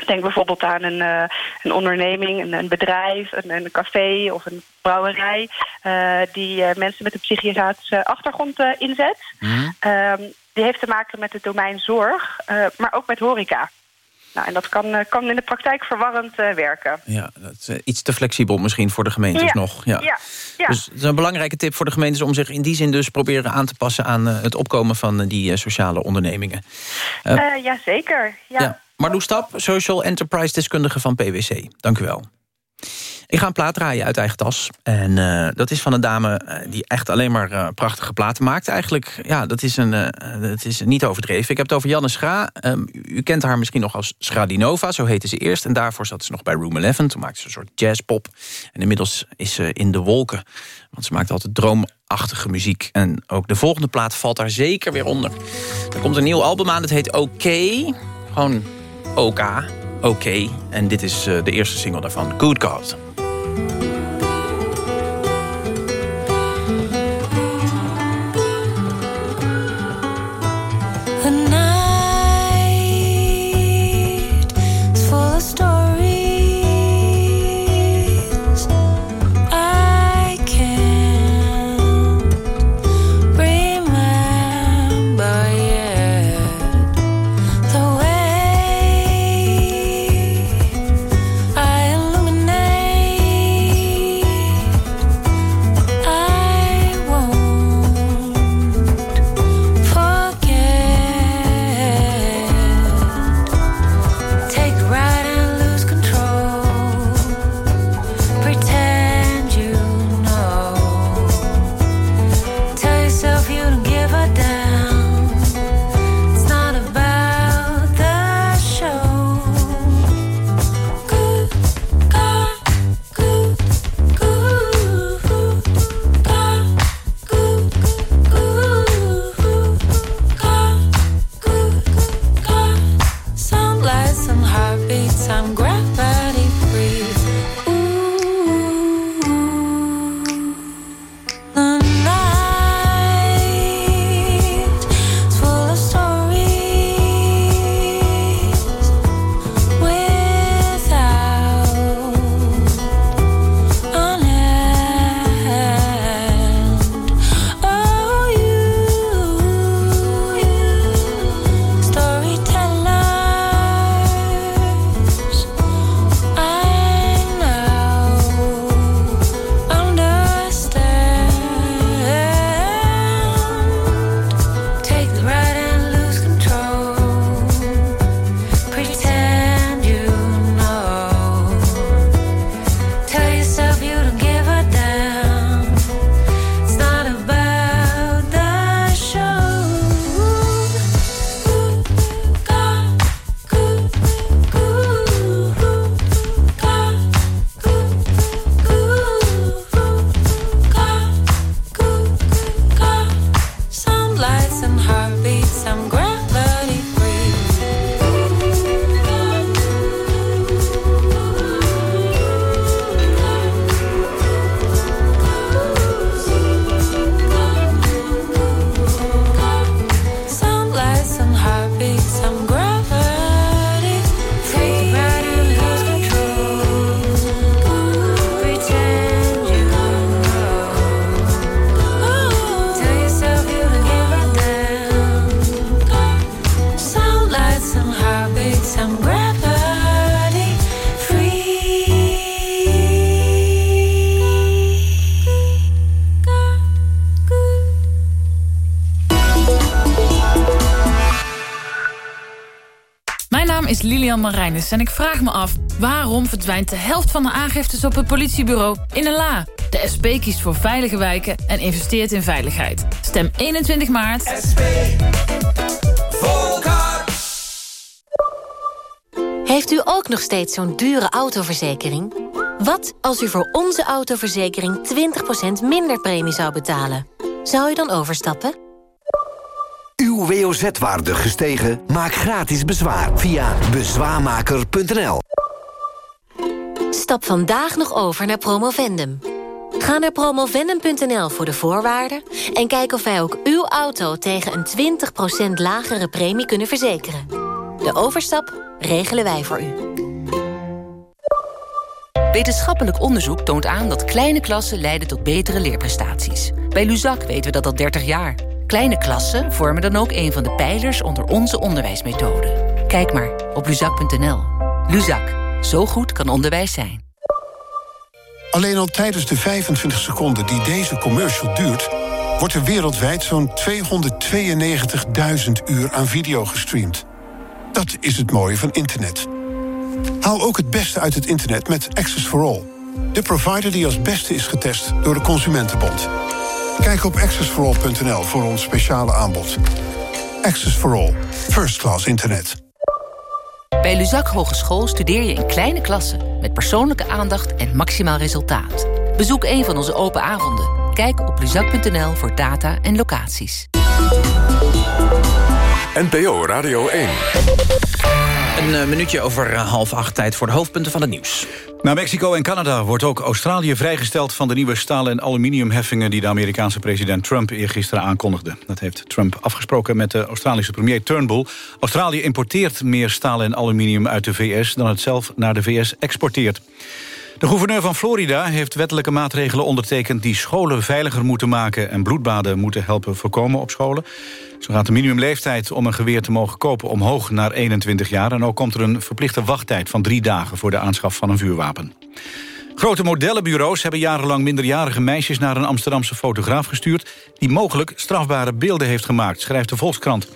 Denk bijvoorbeeld aan een, eh, een onderneming, een, een bedrijf, een, een café of een brouwerij... eh, die eh, mensen met een psychiatrische achtergrond inzet. Ehm, die heeft te maken met het domein zorg, maar ook met horeca. Nou, en dat kan, kan in de praktijk verwarrend werken. Ja, dat is iets te flexibel misschien voor de gemeentes Ja, nog. Ja. ja, ja. Dus het is een belangrijke tip voor de gemeentes... om zich in die zin dus proberen aan te passen... aan het opkomen van die sociale ondernemingen. Eh, ja, zeker. Ja. Marloes Stap, Social Enterprise deskundige van PwC. Dank u wel. Ik ga een plaat draaien uit eigen tas. En eh, dat is van een dame eh, die echt alleen maar eh, prachtige platen maakt. Eigenlijk, ja, dat is, een, dat is niet overdreven. Ik heb het over Janne Schra. Ehm, u, u kent haar misschien nog als Schradinova, zo heette ze eerst. En daarvoor zat ze nog bij Room 11. Toen maakte ze een soort jazzpop. En inmiddels is ze in de wolken. Want ze maakt altijd droomachtige muziek. En ook de volgende plaat valt daar zeker weer onder. Er komt een nieuw album aan, dat heet OK. Gewoon OK. Oké. En dit is eh, de eerste single daarvan, Good God. En ik vraag me af... waarom verdwijnt de helft van de aangiftes op het politiebureau in een la? De SP kiest voor veilige wijken en investeert in veiligheid. Stem 21 maart. Heeft u ook nog steeds zo'n dure autoverzekering? Wat als u voor onze autoverzekering 20% minder premie zou betalen? Zou u dan overstappen? WOZ-waarde gestegen? Maak gratis bezwaar via bezwaarmaker.nl. Stap vandaag nog over naar Promovendum. Ga naar promovendum.nl voor de voorwaarden... en kijk of wij ook uw auto tegen een 20% lagere premie kunnen verzekeren. De overstap regelen wij voor u. Wetenschappelijk onderzoek toont aan dat kleine klassen leiden tot betere leerprestaties. Bij Luzak weten we dat al 30 jaar. Kleine klassen vormen dan ook een van de pijlers onder onze onderwijsmethode. Kijk maar op luzak.nl. Luzak, zo goed kan onderwijs zijn. Alleen al tijdens de 25 seconden die deze commercial duurt... wordt er wereldwijd zo'n 292.000 uur aan video gestreamd. Dat is het mooie van internet. Haal ook het beste uit het internet met Access for All. De provider die als beste is getest door de Consumentenbond. Kijk op accessforall.nl voor ons speciale aanbod. Access for All. First class internet. Bij Luzak Hogeschool studeer je in kleine klassen... met persoonlijke aandacht en maximaal resultaat. Bezoek een van onze open avonden. Kijk op luzak.nl voor data en locaties. NPO Radio 1. Een eh, minuutje over eh, half acht tijd voor de hoofdpunten van het nieuws. Na Mexico en Canada wordt ook Australië vrijgesteld... van de nieuwe staal- en aluminiumheffingen... die de Amerikaanse president Trump eergisteren aankondigde. Dat heeft Trump afgesproken met de Australische premier Turnbull. Australië importeert meer staal en aluminium uit de VS... dan het zelf naar de VS exporteert. De gouverneur van Florida heeft wettelijke maatregelen ondertekend... die scholen veiliger moeten maken en bloedbaden moeten helpen voorkomen op scholen. Zo gaat de minimumleeftijd om een geweer te mogen kopen omhoog naar 21 jaar. En ook komt er een verplichte wachttijd van drie dagen voor de aanschaf van een vuurwapen. Grote modellenbureaus hebben jarenlang minderjarige meisjes... naar een Amsterdamse fotograaf gestuurd... die mogelijk strafbare beelden heeft gemaakt, schrijft de Volkskrant.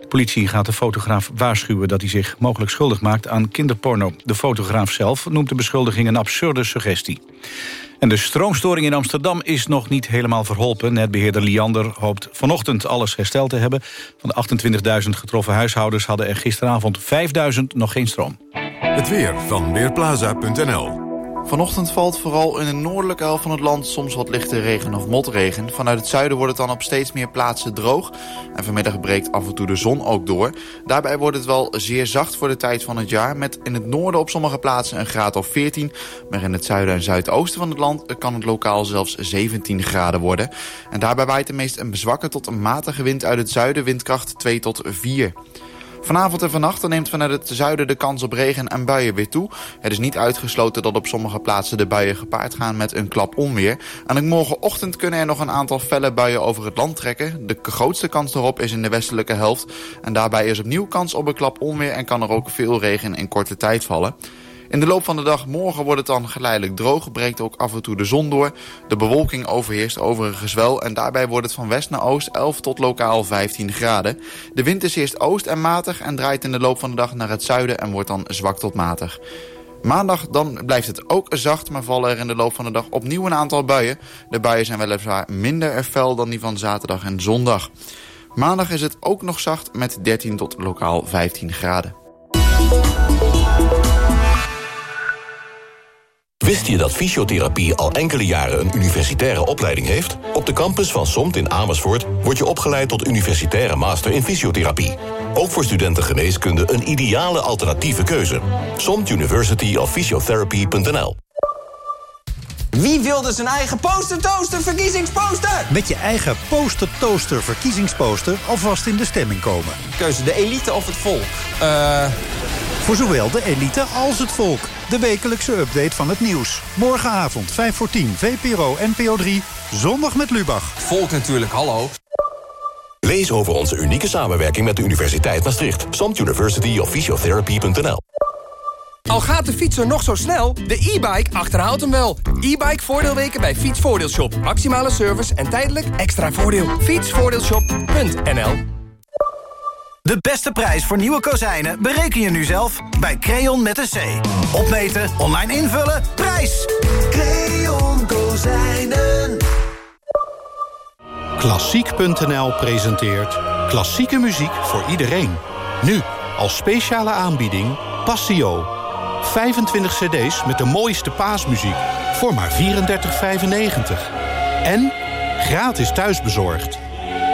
De politie gaat de fotograaf waarschuwen dat hij zich mogelijk schuldig maakt aan kinderporno. De fotograaf zelf noemt de beschuldiging een absurde suggestie. En de stroomstoring in Amsterdam is nog niet helemaal verholpen. Netbeheerder Liander hoopt vanochtend alles hersteld te hebben. Van de 28.000 getroffen huishoudens hadden er gisteravond 5.000 nog geen stroom. Het weer van Weerplaza.nl Vanochtend valt vooral in de noordelijke helft van het land soms wat lichte regen of motregen. Vanuit het zuiden wordt het dan op steeds meer plaatsen droog. En vanmiddag breekt af en toe de zon ook door. Daarbij wordt het wel zeer zacht voor de tijd van het jaar. Met in het noorden op sommige plaatsen een graad of 14. Maar in het zuiden en zuidoosten van het land kan het lokaal zelfs 17 graden worden. En daarbij waait de meest een bezwakke tot een matige wind uit het zuiden. Windkracht 2 tot 4. Vanavond en vannacht neemt vanuit het zuiden de kans op regen en buien weer toe. Het is niet uitgesloten dat op sommige plaatsen de buien gepaard gaan met een klap onweer. En ook morgenochtend kunnen er nog een aantal felle buien over het land trekken. De grootste kans daarop is in de westelijke helft. En daarbij is opnieuw kans op een klap onweer en kan er ook veel regen in korte tijd vallen. In de loop van de dag morgen wordt het dan geleidelijk droog, breekt ook af en toe de zon door. De bewolking overheerst overigens wel en daarbij wordt het van west naar oost 11 tot lokaal 15 graden. De wind is eerst oost en matig en draait in de loop van de dag naar het zuiden en wordt dan zwak tot matig. Maandag dan blijft het ook zacht, maar vallen er in de loop van de dag opnieuw een aantal buien. De buien zijn weliswaar minder fel dan die van zaterdag en zondag. Maandag is het ook nog zacht met 13 tot lokaal 15 graden. Wist je dat fysiotherapie al enkele jaren een universitaire opleiding heeft? Op de campus van SOMT in Amersfoort word je opgeleid tot universitaire master in fysiotherapie. Ook voor studenten geneeskunde een ideale alternatieve keuze. SOMT University of Physiotherapy.nl Wie wilde zijn eigen poster toaster verkiezingsposter? Met je eigen poster toaster verkiezingsposter alvast in de stemming komen. Keuze de elite of het volk? Eh... Voor zowel de elite als het volk. De wekelijkse update van het nieuws. Morgenavond 5 voor 10, VPRO NPO 3. Zondag met Lubach. Volk natuurlijk, hallo. Lees over onze unieke samenwerking met de Universiteit Maastricht. SOMT University of Physiotherapy.nl Al gaat de fietser nog zo snel, de e-bike achterhaalt hem wel. E-bike voordeelweken bij Fietsvoordeelshop. Maximale service en tijdelijk extra voordeel. Fietsvoordeelshop.nl De beste prijs voor nieuwe kozijnen bereken je nu zelf bij Creon met een C. Opmeten, online invullen, prijs! Creon Kozijnen. Klassiek.nl presenteert klassieke muziek voor iedereen. Nu, als speciale aanbieding, Passio. 25 cd's met de mooiste paasmuziek voor maar 34,95. En gratis thuisbezorgd.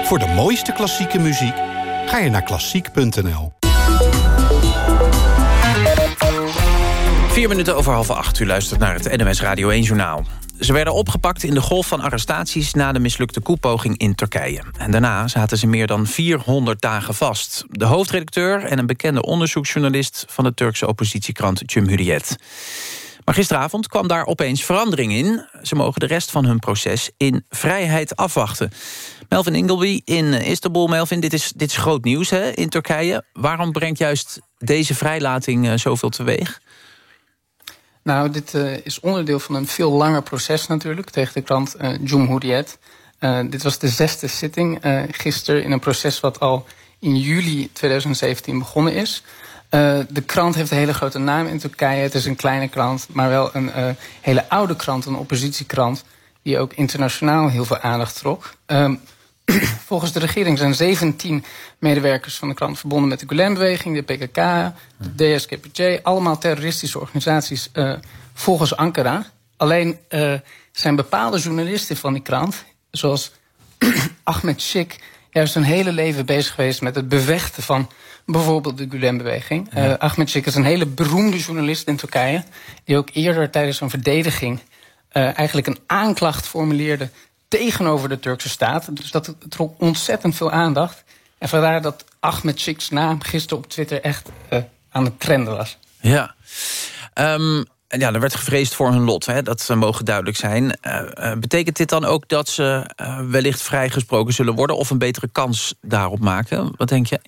Voor de mooiste klassieke muziek Ga je naar klassiek.nl. Vier minuten over half acht. U luistert naar het NMS Radio 1-journaal. Ze werden opgepakt in de golf van arrestaties... na de mislukte koepoging in Turkije. En daarna zaten ze meer dan 400 dagen vast. De hoofdredacteur en een bekende onderzoeksjournalist... van de Turkse oppositiekrant Cumhuriyet. Maar gisteravond kwam daar opeens verandering in. Ze mogen de rest van hun proces in vrijheid afwachten. Melvin Ingleby in Istanbul. Melvin, dit is, dit is groot nieuws hè, in Turkije. Waarom brengt juist deze vrijlating uh, zoveel teweeg? Nou, dit uh, is onderdeel van een veel langer proces natuurlijk... tegen de krant uh, Cumhuriyet. dit was de zesde zitting gisteren in een proces... wat al in juli 2017 begonnen is... Uh, de krant heeft een hele grote naam in Turkije. Het is een kleine krant, maar wel een uh, hele oude krant, een oppositiekrant... die ook internationaal heel veel aandacht trok. Um, volgens de regering zijn 17 medewerkers van de krant verbonden met de Gulen-beweging... de PKK, de DSKPJ, allemaal terroristische organisaties uh, volgens Ankara. Alleen zijn bepaalde journalisten van die krant, zoals Ahmed Sik... juist zijn hele leven bezig geweest met het bevechten van bijvoorbeeld de Gulen-beweging. Ja. Uh, Ahmed is een hele beroemde journalist in Turkije... die ook eerder tijdens een verdediging eigenlijk een aanklacht formuleerde... tegenover de Turkse staat. Dus dat trok ontzettend veel aandacht. En vandaar dat Ahmed Sik's naam gisteren op Twitter echt uh, aan het trenden was. Ja. Um, ja, er werd gevreesd voor hun lot, hè? dat mogen duidelijk zijn. Uh, betekent dit dan ook dat ze uh, wellicht vrijgesproken zullen worden... of een betere kans daarop maken? Wat denk je?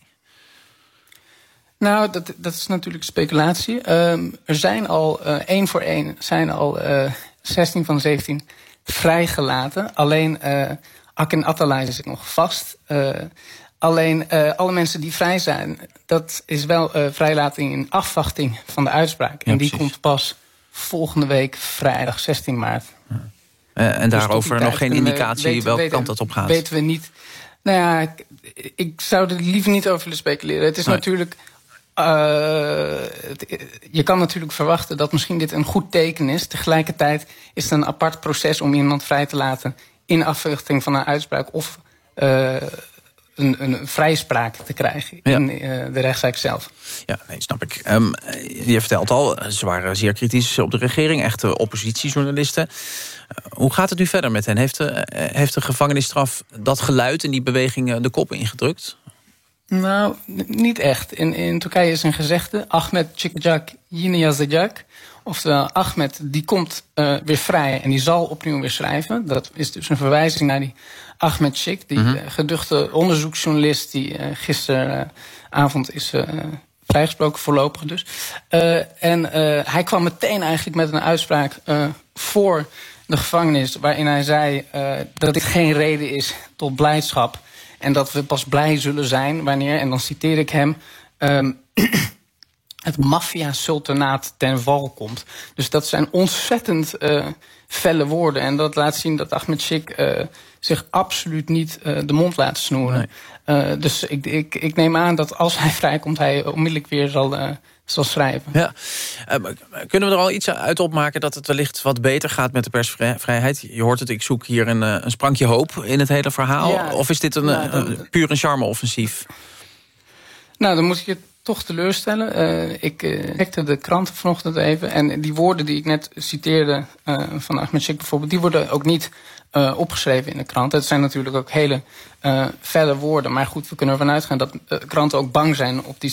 Nou, dat, dat is natuurlijk speculatie. Um, er zijn al uh, één voor één zijn al uh, 16 van de 17 vrijgelaten. Alleen uh, Akin Atalay zit nog vast. Uh, alleen alle mensen die vrij zijn, dat is wel vrijlating in afwachting van de uitspraak. Ja, en die precies. komt pas volgende week vrijdag 16 maart. Ja. en dus daarover nog geen indicatie welke weten, kant dat op gaat? Weten we niet. Nou ja, ik, ik zou er liever niet over willen speculeren. Het is nee. natuurlijk Uh, je kan natuurlijk verwachten dat misschien dit een goed teken is. Tegelijkertijd is het een apart proces om iemand vrij te laten... in afwachting van een uitspraak of uh, een, een vrijspraak te krijgen ja. in uh, de rechtszaak zelf. Ja, nee, snap ik. Um, je vertelt al, ze waren zeer kritisch op de regering. Echte oppositiejournalisten. hoe gaat het nu verder met hen? Heeft de, heeft de gevangenisstraf dat geluid en die beweging de kop ingedrukt? Nou, niet echt. In, in Turkije is een gezegde, Ahmed çıkacak yine yazacak. Oftewel, Ahmed die komt uh, weer vrij en die zal opnieuw weer schrijven. Dat is dus een verwijzing naar die Ahmed Sik, die mm -hmm. uh, geduchte onderzoeksjournalist... die uh, gisteravond is vrijgesproken, voorlopig dus. en hij kwam meteen eigenlijk met een uitspraak voor de gevangenis... waarin hij zei dat dit geen reden is tot blijdschap... En dat we pas blij zullen zijn wanneer, en dan citeer ik hem... Um, het maffia-sultanaat ten val komt. Dus dat zijn ontzettend uh, felle woorden. En dat laat zien dat Ahmed Sik uh, zich absoluut niet uh, de mond laat snoeren. Nee. dus ik, ik, ik neem aan dat als hij vrijkomt... hij onmiddellijk weer zal zal schrijven. Ja. Uh, kunnen we er al iets uit opmaken dat het wellicht wat beter gaat met de persvrijheid? Je hoort het, ik zoek hier een, een sprankje hoop in het hele verhaal. Ja, of is dit een, nou, een, een puur een charme-offensief? Nou, dan moet ik je toch teleurstellen. Uh, ik checkte uh, de kranten vanochtend even. En die woorden die ik net citeerde uh, van Ahmed Sheikh bijvoorbeeld... die worden ook niet uh, opgeschreven in de krant. Het zijn natuurlijk ook hele uh, felle woorden. Maar goed, we kunnen ervan uitgaan dat uh, kranten ook bang zijn op die,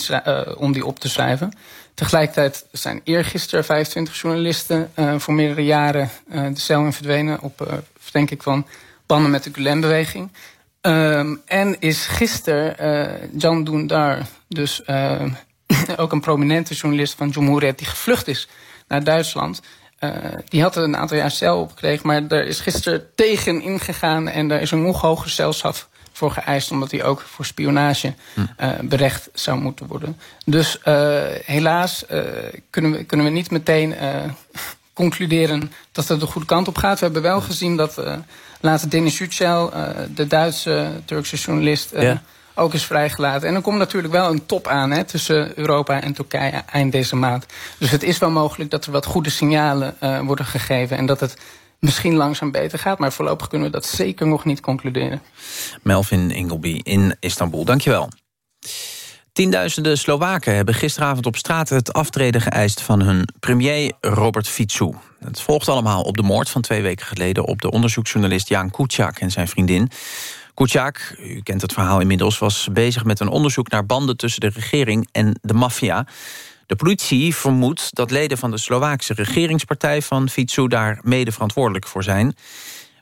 om die op te schrijven. Tegelijkertijd zijn eergisteren 25 journalisten voor meerdere jaren de cel in verdwenen... op, denk ik, van banden met de Gulen-beweging. Um, en is gisteren Jan Doendar, dus ook een prominente journalist van Cumhuriyet... die gevlucht is naar Duitsland... Uh, die had een aantal jaar cel opgekregen, maar er is gisteren tegen ingegaan... en daar is een nog hoger celstraf voor geëist... omdat hij ook voor spionage uh, berecht zou moeten worden. Dus uh, helaas kunnen, we, kunnen we niet meteen concluderen dat het de goede kant op gaat. We hebben wel gezien dat later Denis Yücel, de Duitse Turkse journalist... Ja ook is vrijgelaten. En dan komt natuurlijk wel een top aan hè, tussen Europa en Turkije eind deze maand. Dus het is wel mogelijk dat er wat goede signalen uh, worden gegeven... en dat het misschien langzaam beter gaat. Maar voorlopig kunnen we dat zeker nog niet concluderen. Melvin Ingleby in Istanbul, dankjewel. Tienduizenden Slowaken hebben gisteravond op straat het aftreden geëist van hun premier Robert Fico. Het volgt allemaal op de moord van twee weken geleden op de onderzoeksjournalist Jan Kuciak en zijn vriendin. Kuciak, u kent het verhaal inmiddels, was bezig met een onderzoek naar banden tussen de regering en de maffia. De politie vermoedt dat leden van de Slovaakse regeringspartij van Fico daar mede verantwoordelijk voor zijn.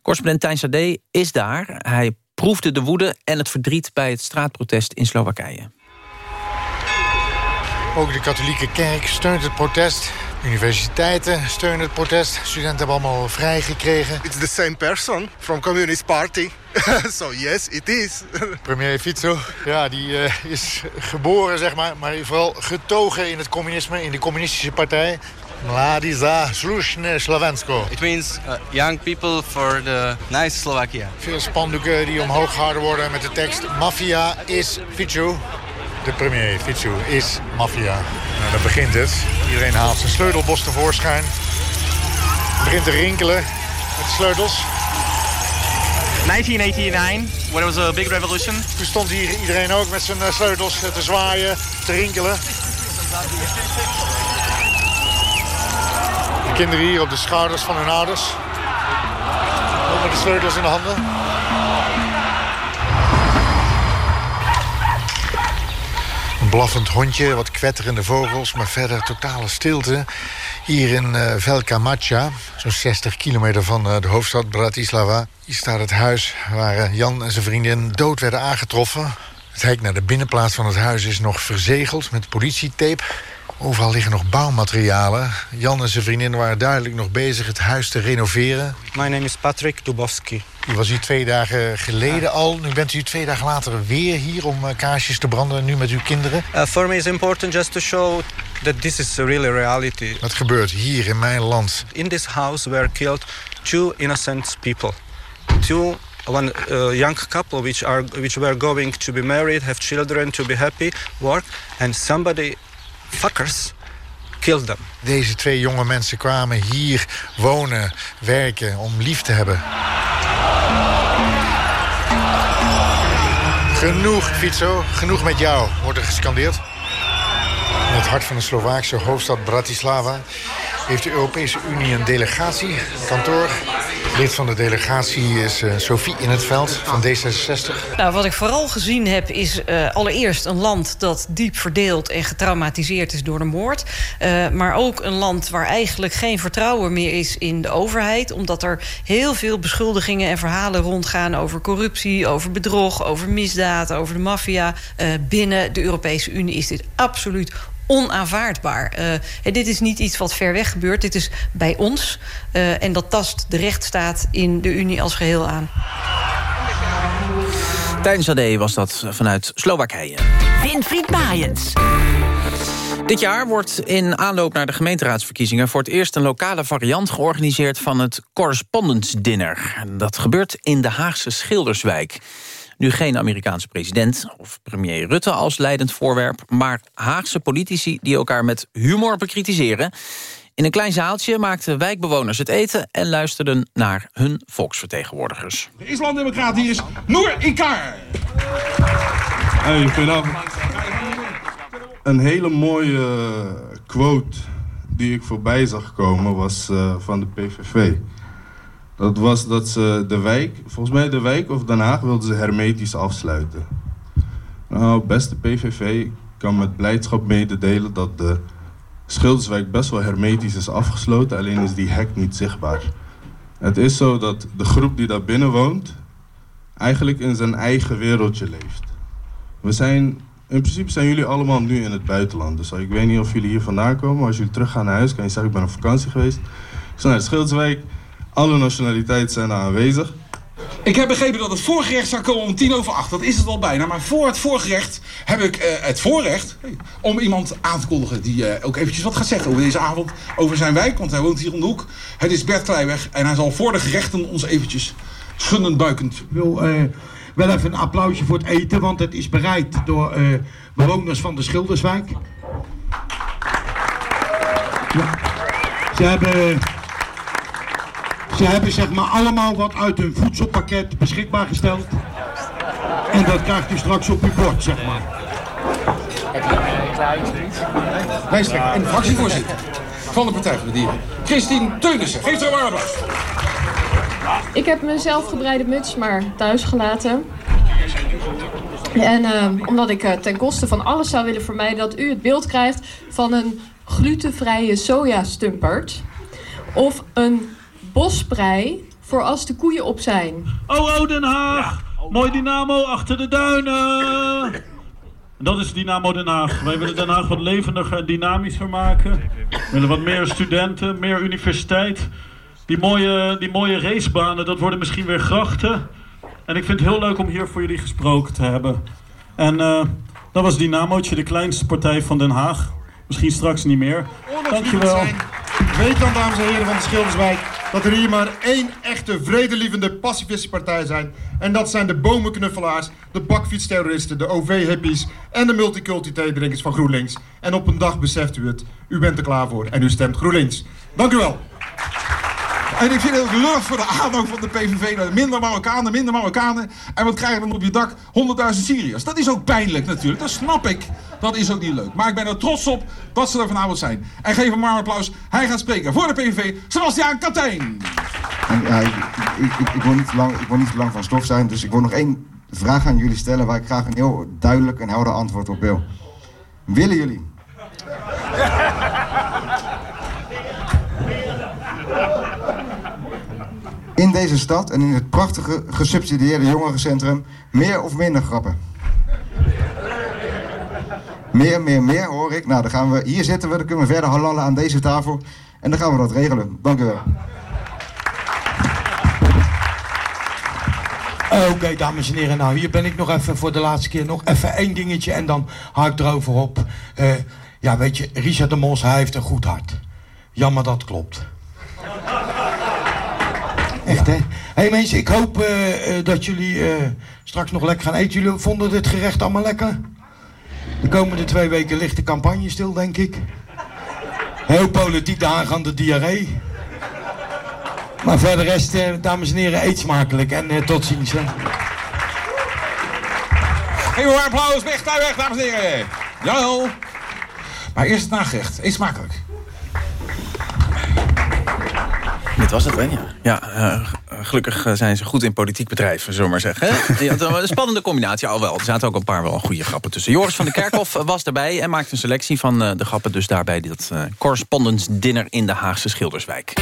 Correspondent Tijn Sade is daar. Hij proefde de woede en het verdriet bij het straatprotest in Slowakije. Ook de katholieke kerk steunt het protest. Universiteiten steunen het protest. Studenten hebben allemaal vrijgekregen. It's the same person from Communist Party. so yes, it is. Premier Fico, ja, die eh, is geboren, zeg maar, maar vooral getogen in het communisme, in de communistische partij. Mladi za slušne Slovensko. It means uh, young people for the nice Slovakia. Veel spandoeken die omhoog gehouden worden met de tekst... Mafia is Fico. De premier Fico is maffia. Nou, dan begint het. Iedereen haalt zijn sleutelbos tevoorschijn. Begint te rinkelen met de sleutels. 1989, when it was a big revolution. Toen stond hier iedereen ook met zijn eh, sleutels te zwaaien, te rinkelen. De kinderen hier op de schouders van hun ouders. Ook met de sleutels in de handen. Een blaffend hondje, wat kwetterende vogels, maar verder totale stilte. Hier in uh, Velka Macha, zo'n 60 kilometer van uh, de hoofdstad Bratislava. Hier staat het huis waar uh, Jan en zijn vriendin dood werden aangetroffen. Het hek naar de binnenplaats van het huis is nog verzegeld met politietape. Overal liggen nog bouwmaterialen. Jan en zijn vriendin waren duidelijk nog bezig het huis te renoveren. My name is Patrick Dubowski. U was hier twee dagen geleden al. Nu bent u twee dagen later weer hier om uh, kaarsjes te branden. Nu met uw kinderen. Uh, for me is important just to show that this is really reality. Wat gebeurt hier in mijn land? In this house were killed two innocent people. Two one uh, young couple which are which were going to be married, have children, to be happy, work, and somebody fuckers killed them. Deze twee jonge mensen kwamen hier wonen, werken om lief te hebben. Genoeg, Fico. Genoeg met jou, wordt er gescandeerd. In het hart van de Slovaakse hoofdstad Bratislava... heeft de Europese Unie een delegatie, kantoor. Lid van de delegatie is uh, Sophie in het veld van D66. Nou, wat ik vooral gezien heb is uh, allereerst een land dat diep verdeeld en getraumatiseerd is door de moord. Uh, maar ook een land waar eigenlijk geen vertrouwen meer is in de overheid. Omdat er heel veel beschuldigingen en verhalen rondgaan over corruptie, over bedrog, over misdaad, over de maffia. binnen de Europese Unie is dit absoluut onaanvaardbaar. Uh, en dit is niet iets wat ver weg gebeurt. Dit is bij ons. Uh, en dat tast de rechtsstaat in de Unie als geheel aan. Tijn Sade was dat vanuit Slowakije. Winfried Maaiens. Dit jaar wordt in aanloop naar de gemeenteraadsverkiezingen... voor het eerst een lokale variant georganiseerd van het Correspondence Dinner. Dat gebeurt in de Haagse Schilderswijk. Nu geen Amerikaanse president of premier Rutte als leidend voorwerp... maar Haagse politici die elkaar met humor bekritiseren. In een klein zaaltje maakten wijkbewoners het eten... en luisterden naar hun volksvertegenwoordigers. De Islamdemocraat hier is Noor Ikar. Hey, goedenavond. Een hele mooie quote die ik voorbij zag komen was uh, van de PVV. Dat was dat ze de wijk, volgens mij de wijk of Den Haag wilden ze hermetisch afsluiten. Nou, beste PVV kan met blijdschap mededelen dat de Schilderswijk best wel hermetisch is afgesloten, alleen is die hek niet zichtbaar. Het is zo dat de groep die daar binnen woont, eigenlijk in zijn eigen wereldje leeft. We zijn, in principe zijn jullie allemaal nu in het buitenland. Dus ik weet niet of jullie hier vandaan komen, maar als jullie teruggaan naar huis, kan je zeggen ik ben op vakantie geweest. Ik sta naar de Schilderswijk, alle nationaliteiten zijn daar aanwezig. Ik heb begrepen dat het voorgerecht zou komen om tien over acht. Dat is het al bijna. Maar voor het voorgerecht heb ik uh, het voorrecht om iemand aan te kondigen... die uh, ook eventjes wat gaat zeggen over deze avond, over zijn wijk. Want hij woont hier om de hoek. Het is Bert Kleiweg en hij zal voor de gerechten ons eventjes schuddend buikend... Ik wil uh, wel even een applausje voor het eten, want het is bereid door bewoners van de Schilderswijk. Ja. Ze hebben... Ze hebben zeg maar allemaal wat uit hun voedselpakket beschikbaar gesteld. En dat krijgt u straks op uw bord, zeg maar. Lijsttrekker en fractievoorzitter van de Partij voor de Dieren. Christine Teunissen, geef er een applaus. Ik heb mijn zelfgebreide muts maar thuis gelaten. En uh, omdat ik uh, ten koste van alles zou willen vermijden dat u het beeld krijgt van een glutenvrije sojastumpert. Of een bosprei voor als de koeien op zijn. Oh, oh Den Haag! Mooi dynamo achter de duinen! Dat is Dynamo Den Haag. Wij willen Den Haag wat levendiger en dynamischer maken. We willen wat meer studenten, meer universiteit. Die mooie, die mooie racebanen, dat worden misschien weer grachten. En ik vind het heel leuk om hier voor jullie gesproken te hebben. En uh, dat was Dynamootje, de kleinste partij van Den Haag. Misschien straks niet meer. Dankjewel. Weet dan, dames en heren van de Schilderswijk, dat er hier maar één echte vredelievende pacifistische partij zijn. En dat zijn de bomenknuffelaars, de bakfietsterroristen, de OV-hippies en de multiculti-theedrinkers van GroenLinks. En op een dag beseft u het, u bent er klaar voor en u stemt GroenLinks. Dank u wel. En ik vind het ook lullig voor de aanhang van de PVV. Minder Marokkanen, minder Marokkanen. En wat krijgen we dan op je dak? 100.000 Syriërs. Dat is ook pijnlijk natuurlijk. Dat snap ik. Dat is ook niet leuk. Maar ik ben er trots op dat ze er vanavond zijn. En geef hem maar een applaus. Hij gaat spreken voor de PVV. Sebastiaan Katijn. Ja, ik, ik, ik, ik, wil niet lang, ik wil niet te lang van stof zijn. Dus ik wil nog één vraag aan jullie stellen... waar ik graag een heel duidelijk en helder antwoord op wil. Willen jullie in deze stad en in het prachtige gesubsidieerde jongerencentrum meer of minder grappen? Meer, meer, meer hoor ik. Nou, dan gaan we, hier zitten we, dan kunnen we verder halallen aan deze tafel. En dan gaan we dat regelen. Dank u wel. Oké, dames en heren, nou hier ben ik nog even voor de laatste keer nog even één dingetje en dan haak ik erover op. Uh, ja, weet je, Richard de Mos, hij heeft een goed hart. Jammer dat klopt. Echt, hè? Hé hey, mensen, ik hoop uh, uh, dat jullie uh, straks nog lekker gaan eten. Jullie vonden dit gerecht allemaal lekker? De komende twee weken ligt de campagne stil, denk ik. Heel politiek de aangaande diarree. Maar verder rest, dames en heren, eet smakelijk. En tot ziens. Hè. Geef een applaus, weg, daar weg, dames en heren. Jawel. Maar eerst het nagerecht. Eet smakelijk. Was het, hè? Ja, ja uh, gelukkig zijn ze goed in politiek bedrijven, zullen we maar zeggen. Ja, een spannende combinatie, al wel. Er zaten ook een paar wel goede grappen tussen. Joris van de Kerkhof was erbij en maakte een selectie van uh, de grappen... dus daarbij dat uh, correspondence dinner in de Haagse Schilderswijk.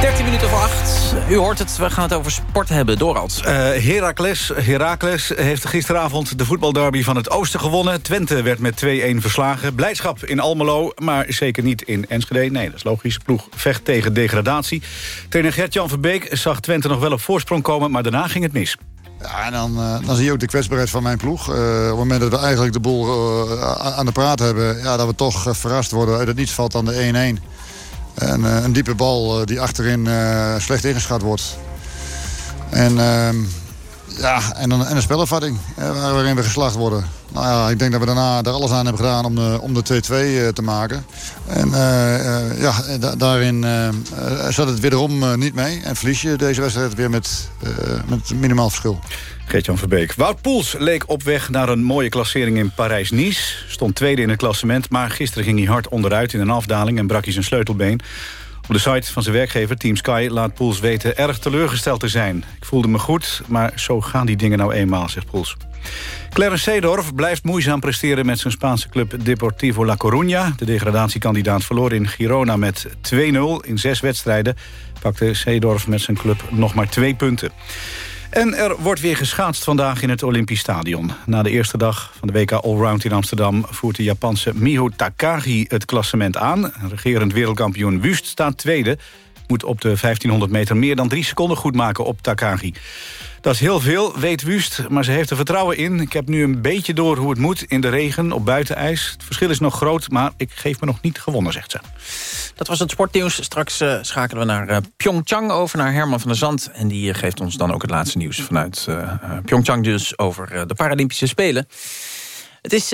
13 minuten voor 8. U hoort het, we gaan het over sport hebben. Dorald. Uh, Heracles, Heracles heeft gisteravond de voetbalderby van het Oosten gewonnen. Twente werd met 2-1 verslagen. Blijdschap in Almelo, maar zeker niet in Enschede. Nee, dat is logisch. Ploeg vecht tegen degradatie. Trainer Gert-Jan Verbeek zag Twente nog wel op voorsprong komen... maar daarna ging het mis. Ja, en dan, uh, dan zie je ook de kwetsbaarheid van mijn ploeg. Uh, op het moment dat we eigenlijk de boel uh, aan de praat hebben... Ja, dat we toch verrast worden. Uit het niets valt dan de 1-1. En een diepe bal die achterin slecht ingeschat wordt. En, ehm, ja, en, een, en spelervatting waarin we geslacht worden. Nou ja, ik denk dat we daarna er alles aan hebben gedaan om de, om de 2-2 te maken. En ja, da daarin zat het wederom niet mee. En verlies je deze wedstrijd weer met, met minimaal verschil. Geert-Jan Verbeek. Wout Poels leek op weg naar een mooie klassering in Parijs-Nice. Stond tweede in het klassement, maar gisteren ging hij hard onderuit in een afdaling... en brak hij zijn sleutelbeen. Op de site van zijn werkgever Team Sky laat Poels weten erg teleurgesteld te zijn. Ik voelde me goed, maar zo gaan die dingen nou eenmaal, zegt Poels. Clarence Seedorf blijft moeizaam presteren met zijn Spaanse club Deportivo La Coruña. De degradatiekandidaat verloor in Girona met 2-0 in zes wedstrijden. Pakte Seedorf met zijn club nog maar twee punten. En er wordt weer geschaatst vandaag in het Olympisch Stadion. Na de eerste dag van de WK Allround in Amsterdam... voert de Japanse Miho Takagi het klassement aan. Regerend wereldkampioen Wust staat tweede. Moet op de 1500 meter meer dan drie seconden goed maken op Takagi. Dat is heel veel, weet Wust, maar ze heeft er vertrouwen in. Ik heb nu een beetje door hoe het moet in de regen, op buitenijs. Het verschil is nog groot, maar ik geef me nog niet gewonnen, zegt ze. Dat was het sportnieuws. Straks uh, schakelen we naar uh, Pyeongchang over naar Herman van der Zand. En die uh, geeft ons dan ook het laatste nieuws vanuit Pyeongchang dus over de Paralympische Spelen. Het is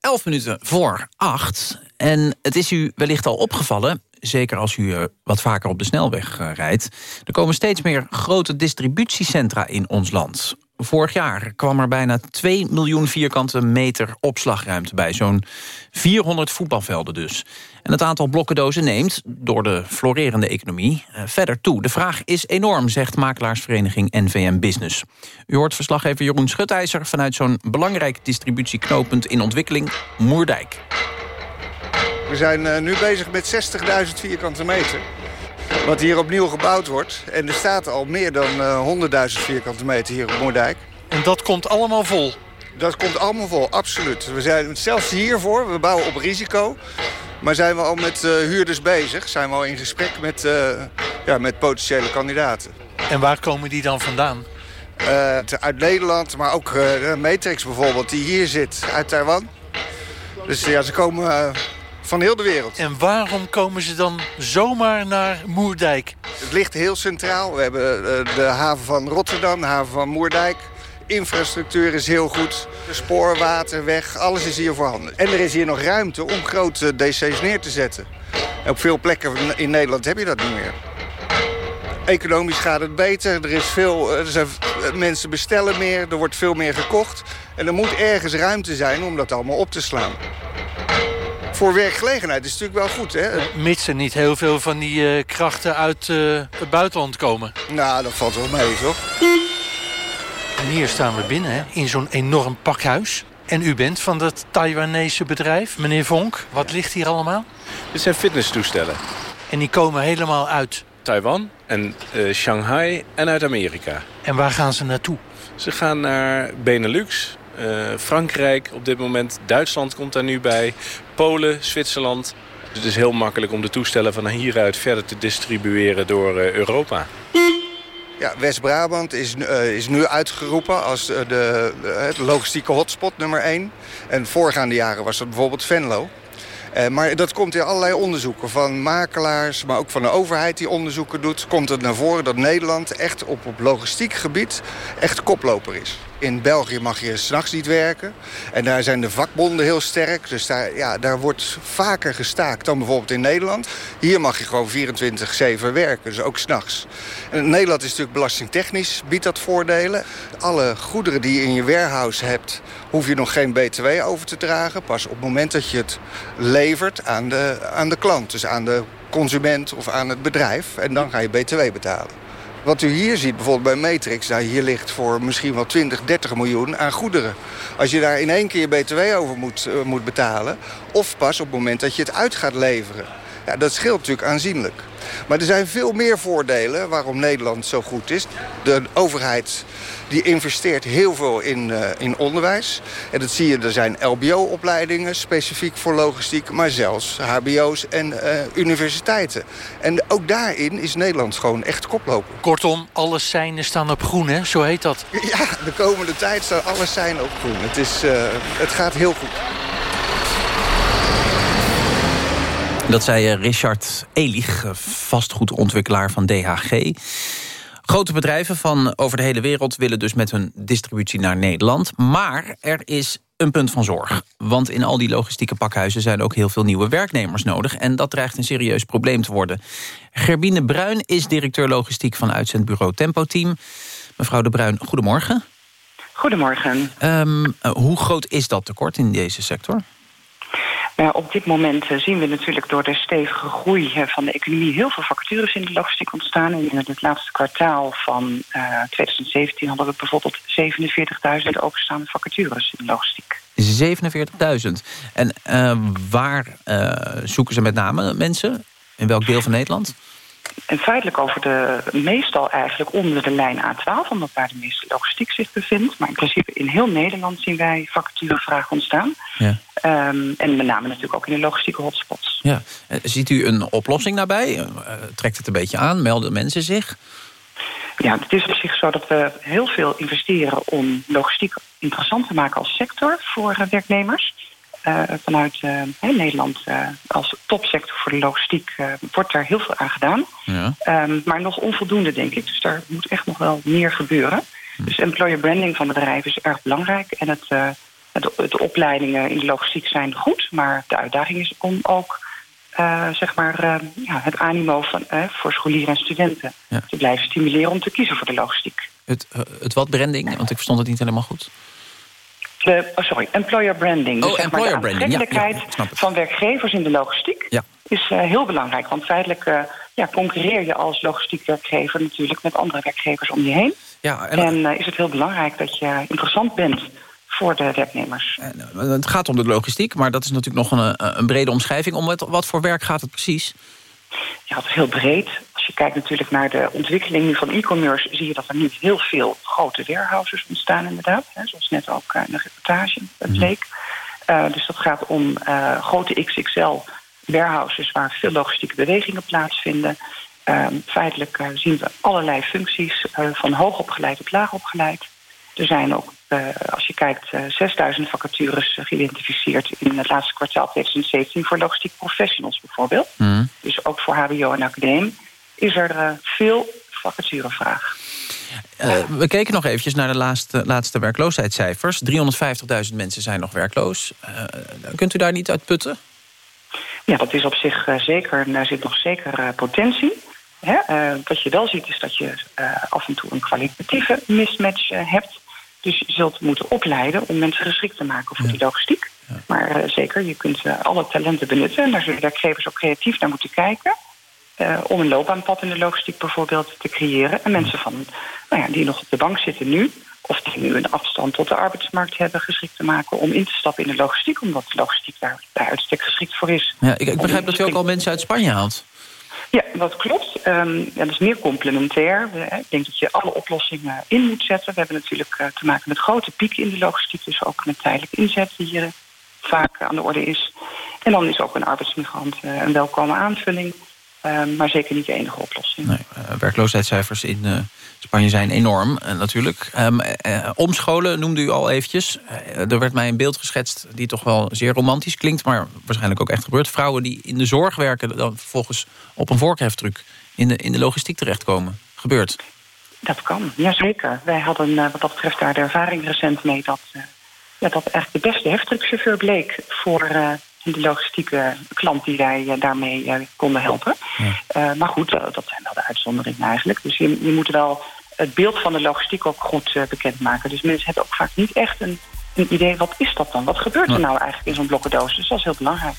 elf minuten voor acht. En het is u wellicht al opgevallen zeker als u uh, wat vaker op de snelweg uh, rijdt... er komen steeds meer grote distributiecentra in ons land. Vorig jaar kwam er bijna 2 miljoen vierkante meter opslagruimte bij. Zo'n 400 voetbalvelden dus. En het aantal blokkendozen neemt, door de florerende economie, eh, verder toe. De vraag is enorm, zegt makelaarsvereniging NVM Business. U hoort verslaggever Jeroen Schutijzer vanuit zo'n belangrijk distributieknooppunt in ontwikkeling, Moerdijk. We zijn uh, nu bezig met 60.000 vierkante meter. Wat hier opnieuw gebouwd wordt. En er staat al meer dan uh, 100.000 vierkante meter hier op Moerdijk. En dat komt allemaal vol? Dat komt allemaal vol, absoluut. We zijn zelfs hiervoor, we bouwen op risico. Maar zijn we al met uh, huurders bezig? Zijn we al in gesprek met, uh, ja, met potentiële kandidaten. En waar komen die dan vandaan? Uh, uit Nederland, maar ook Matrix bijvoorbeeld, die hier zit, uit Taiwan. Dus ja, ze komen van heel de wereld. En waarom komen ze dan zomaar naar Moerdijk? Het ligt heel centraal. We hebben de haven van Rotterdam, de haven van Moerdijk. Infrastructuur is heel goed. De spoor, water, weg, alles is hier voorhanden. En er is hier nog ruimte om grote DC's neer te zetten. En op veel plekken in Nederland heb je dat niet meer. Economisch gaat het beter. Er is veel, er zijn, mensen bestellen meer. Er wordt veel meer gekocht. En er moet ergens ruimte zijn om dat allemaal op te slaan. Voor werkgelegenheid is het natuurlijk wel goed, hè? Mits er niet heel veel van die uh, krachten uit uh, het buitenland komen. Nou, dat valt wel mee, toch? En hier staan we binnen, hè, in zo'n enorm pakhuis. En u bent van dat Taiwanese bedrijf, meneer Vonk. Wat ligt hier allemaal? Dit zijn fitnesstoestellen. En die komen helemaal uit? Taiwan en uh, Shanghai en uit Amerika. En waar gaan ze naartoe? Ze gaan naar Benelux, uh, Frankrijk op dit moment. Duitsland komt daar nu bij. Polen, Zwitserland. Dus het is heel makkelijk om de toestellen van hieruit verder te distribueren door uh, Europa. Ja, West-Brabant is, uh, is nu uitgeroepen als uh, de, logistieke hotspot nummer 1. En voorgaande jaren was dat bijvoorbeeld Venlo. Maar dat komt in allerlei onderzoeken van makelaars, maar ook van de overheid die onderzoeken doet. Komt het naar voren dat Nederland echt op, op logistiek gebied echt koploper is. In België mag je s'nachts niet werken. En daar zijn de vakbonden heel sterk. Dus daar, ja, daar wordt vaker gestaakt dan bijvoorbeeld in Nederland. Hier mag je gewoon 24-7 werken, dus ook s'nachts. Nederland is natuurlijk belastingtechnisch, biedt dat voordelen. Alle goederen die je in je warehouse hebt... hoef je nog geen btw over te dragen. Pas op het moment dat je het levert aan de, aan de klant. Dus aan de consument of aan het bedrijf. En dan ga je btw betalen. Wat u hier ziet, bijvoorbeeld bij Matrix... Nou, hier ligt voor misschien wel 20, 30 miljoen aan goederen. Als je daar in één keer btw over moet, uh, moet betalen... of pas op het moment dat je het uit gaat leveren. Ja, dat scheelt natuurlijk aanzienlijk. Maar er zijn veel meer voordelen waarom Nederland zo goed is. De overheid die investeert heel veel in, uh, in onderwijs. En dat zie je, er zijn LBO-opleidingen specifiek voor logistiek... maar zelfs hbo's en uh, universiteiten. En ook daarin is Nederland gewoon echt koploper. Kortom, alle seinen staan op groen, hè? Zo heet dat. Ja, de komende tijd staan alle seinen op groen. Het, is, uh, het gaat heel goed. Dat zei Richard Elig, vastgoedontwikkelaar van DHG. Grote bedrijven van over de hele wereld willen dus met hun distributie naar Nederland. Maar er is een punt van zorg. Want in al die logistieke pakhuizen zijn ook heel veel nieuwe werknemers nodig. En dat dreigt een serieus probleem te worden. Gerbine Bruin is directeur logistiek van uitzendbureau Tempo Team. Mevrouw De Bruin, goedemorgen. Goedemorgen. Um, hoe groot is dat tekort in deze sector? Nou, op dit moment uh, zien we natuurlijk door de stevige groei uh, van de economie... heel veel vacatures in de logistiek ontstaan. En in het laatste kwartaal van uh, 2017 hadden we bijvoorbeeld 47.000 openstaande vacatures in de logistiek. 47.000. En eh, waar zoeken ze met name mensen? In welk deel van Nederland? En feitelijk over de, meestal eigenlijk onder de lijn A12, omdat daar de meeste logistiek zich bevindt. Maar in principe in heel Nederland zien wij vacaturevraag ontstaan. Ja. Um, en met name natuurlijk ook in de logistieke hotspots. Ja. Ziet u een oplossing daarbij? Uh, trekt het een beetje aan? Melden mensen zich? Ja, het is op zich zo dat we heel veel investeren om logistiek interessant te maken als sector voor uh, werknemers. Uh, vanuit uh, Nederland uh, als topsector voor de logistiek wordt daar heel veel aan gedaan. Ja. Um, maar nog onvoldoende, denk ik. Dus daar moet echt nog wel meer gebeuren. Hm. Dus employer branding van bedrijven is erg belangrijk. En het, de, de, opleidingen in de logistiek zijn goed. Maar de uitdaging is om ook zeg maar, ja, het animo van, voor scholieren en studenten ja. te blijven stimuleren om te kiezen voor de logistiek. Het, het wat branding? Want ik verstond het niet helemaal goed. De, oh, sorry, employer branding. Oh, dus maar employer de branding, ja, aantrekkelijkheid ja, van werkgevers in de logistiek Ja. is uh, heel belangrijk. Want feitelijk uh, ja, concurreer je als logistiek werkgever natuurlijk met andere werkgevers om je heen. Ja, en en uh, is het heel belangrijk dat je interessant bent voor de werknemers. Het gaat om de logistiek, maar dat is natuurlijk nog een, een brede omschrijving. Om wat, wat voor werk gaat het precies? Ja, het is heel breed. Als je kijkt natuurlijk naar de ontwikkeling nu van e-commerce... zie je dat er nu heel veel grote warehouses ontstaan inderdaad. Hè, zoals net ook uh, in de reportage bleek. Uh, dus dat gaat om uh, grote XXL warehouses... waar veel logistieke bewegingen plaatsvinden. feitelijk zien we allerlei functies, van hoogopgeleid tot laagopgeleid. Er zijn ook, als je kijkt, 6000 vacatures geïdentificeerd... in het laatste kwartaal 2017 voor logistiek professionals bijvoorbeeld. Mm. Dus ook voor hbo en academie is er veel vacaturevraag. Uh, we keken nog eventjes naar de laatste, laatste werkloosheidscijfers. 350.000 mensen zijn nog werkloos. Uh, kunt u daar niet uit putten? Ja, dat is op zich zeker. Daar zit nog zeker potentie. Hè? wat je wel ziet is dat je af en toe een kwalitatieve mismatch hebt. Dus je zult moeten opleiden om mensen geschikt te maken voor ja. die logistiek. Ja. Maar uh, zeker, je kunt uh, alle talenten benutten. En daar zullen werkgevers ook creatief naar moeten kijken. Uh, om een loopbaanpad in de logistiek bijvoorbeeld te creëren. En mensen van, nou ja, die nog op de bank zitten nu... of die nu een afstand tot de arbeidsmarkt hebben geschikt te maken... om in te stappen in de logistiek, omdat de logistiek daar bij uitstek geschikt voor is. Ja, ik, ik begrijp dat u ook al mensen uit Spanje haalt. Ja, dat klopt. Um, ja, dat is meer complementair. Ik denk dat je alle oplossingen in moet zetten. We hebben natuurlijk uh, te maken met grote pieken in de logistiek... dus ook met tijdelijk inzet die hier vaak aan de orde is. En dan is ook een arbeidsmigrant uh, een welkome aanvulling... Uh, maar zeker niet de enige oplossing. Nee, uh, werkloosheidscijfers in uh, Spanje zijn enorm, natuurlijk. Um, omscholen noemde u al eventjes. er werd mij een beeld geschetst die toch wel zeer romantisch klinkt... maar waarschijnlijk ook echt gebeurt. Vrouwen die in de zorg werken... dan vervolgens op een vorkheftruck in de, in de logistiek terechtkomen. Gebeurt. Dat kan, jazeker. Wij hadden wat dat betreft daar de ervaring recent mee... dat, ja, dat eigenlijk de beste heftruckchauffeur bleek voor de logistieke klant die wij uh, daarmee uh, konden helpen. Ja. Uh, maar goed, dat zijn wel de uitzonderingen eigenlijk. Dus je, je moet wel het beeld van de logistiek ook goed bekendmaken. Dus mensen hebben ook vaak niet echt een, een idee, wat is dat dan? Wat gebeurt er nou eigenlijk in zo'n blokkendoos? Dus dat is heel belangrijk.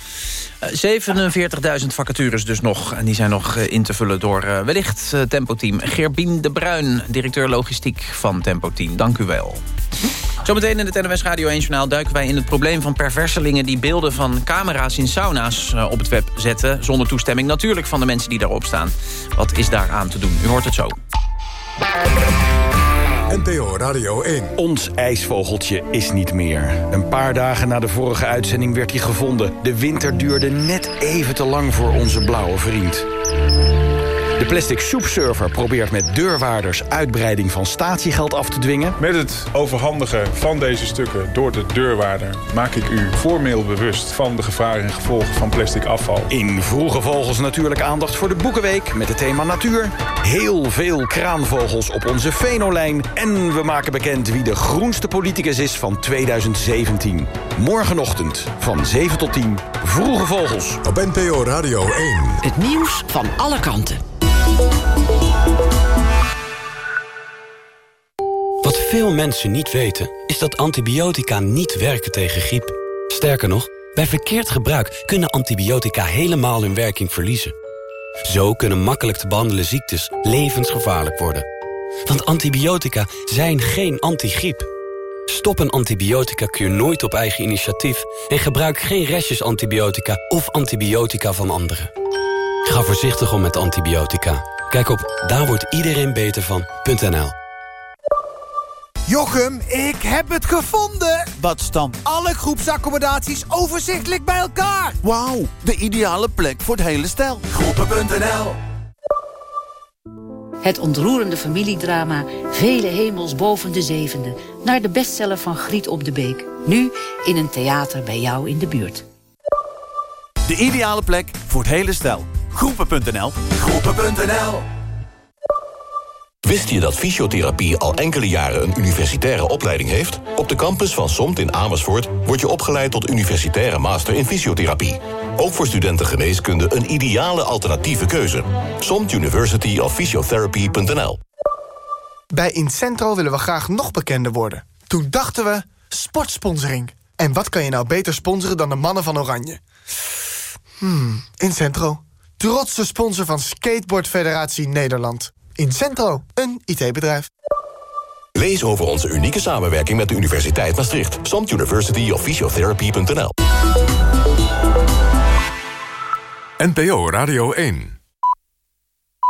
47.000 vacatures dus nog. En die zijn nog in te vullen door wellicht Tempo Team. Gerbien de Bruin, directeur logistiek van Tempo Team. Dank u wel. Zometeen in het NOS Radio 1-journaal duiken wij in het probleem van perverselingen... die beelden van camera's in sauna's op het web zetten... zonder toestemming natuurlijk van de mensen die daarop staan. Wat is daar aan te doen? U hoort het zo. NPO Radio 1. Ons ijsvogeltje is niet meer. Een paar dagen na de vorige uitzending werd hij gevonden. De winter duurde net even te lang voor onze blauwe vriend. De plastic soepserver probeert met deurwaarders uitbreiding van statiegeld af te dwingen. Met het overhandigen van deze stukken door de deurwaarder... maak ik u formeel bewust van de gevaren en gevolgen van plastic afval. In Vroege Vogels natuurlijk aandacht voor de Boekenweek met het thema natuur. Heel veel kraanvogels op onze Venolijn. En we maken bekend wie de groenste politicus is van 2017. Morgenochtend van 7 tot 10. Vroege Vogels. Op NPO Radio 1. Het nieuws van alle kanten. Wat veel mensen niet weten, is dat antibiotica niet werken tegen griep. Sterker nog, bij verkeerd gebruik kunnen antibiotica helemaal hun werking verliezen. Zo kunnen makkelijk te behandelen ziektes levensgevaarlijk worden. Want antibiotica zijn geen antigriep. Stop een antibiotica-kuur nooit op eigen initiatief... en gebruik geen restjes antibiotica of antibiotica van anderen. Ga voorzichtig om met antibiotica. Kijk op daar wordt iedereen beter van.nl. Jochem, ik heb het gevonden! Wat stamt alle groepsaccommodaties overzichtelijk bij elkaar? Wauw, de ideale plek voor het hele stel. Groepen.nl Het ontroerende familiedrama Vele hemels boven de zevende... naar de bestseller van Griet op de Beek. Nu in een theater bij jou in de buurt. De ideale plek voor het hele stel. Groepen.nl Groepen.nl Wist je dat fysiotherapie al enkele jaren een universitaire opleiding heeft? Op de campus van SOMT in Amersfoort word je opgeleid tot universitaire master in fysiotherapie. Ook voor studenten geneeskunde een ideale alternatieve keuze. SOMT University of Physiotherapy.nl Bij Incentro willen we graag nog bekender worden. Toen dachten we, sportsponsoring. En wat kan je nou beter sponsoren dan de mannen van Oranje? Hmm, Incentro. Trotse sponsor van Skateboard Federatie Nederland. Incentro, een IT-bedrijf. Lees over onze unieke samenwerking met de Universiteit Maastricht. Samt University of Physiotherapy.nl NPO Radio 1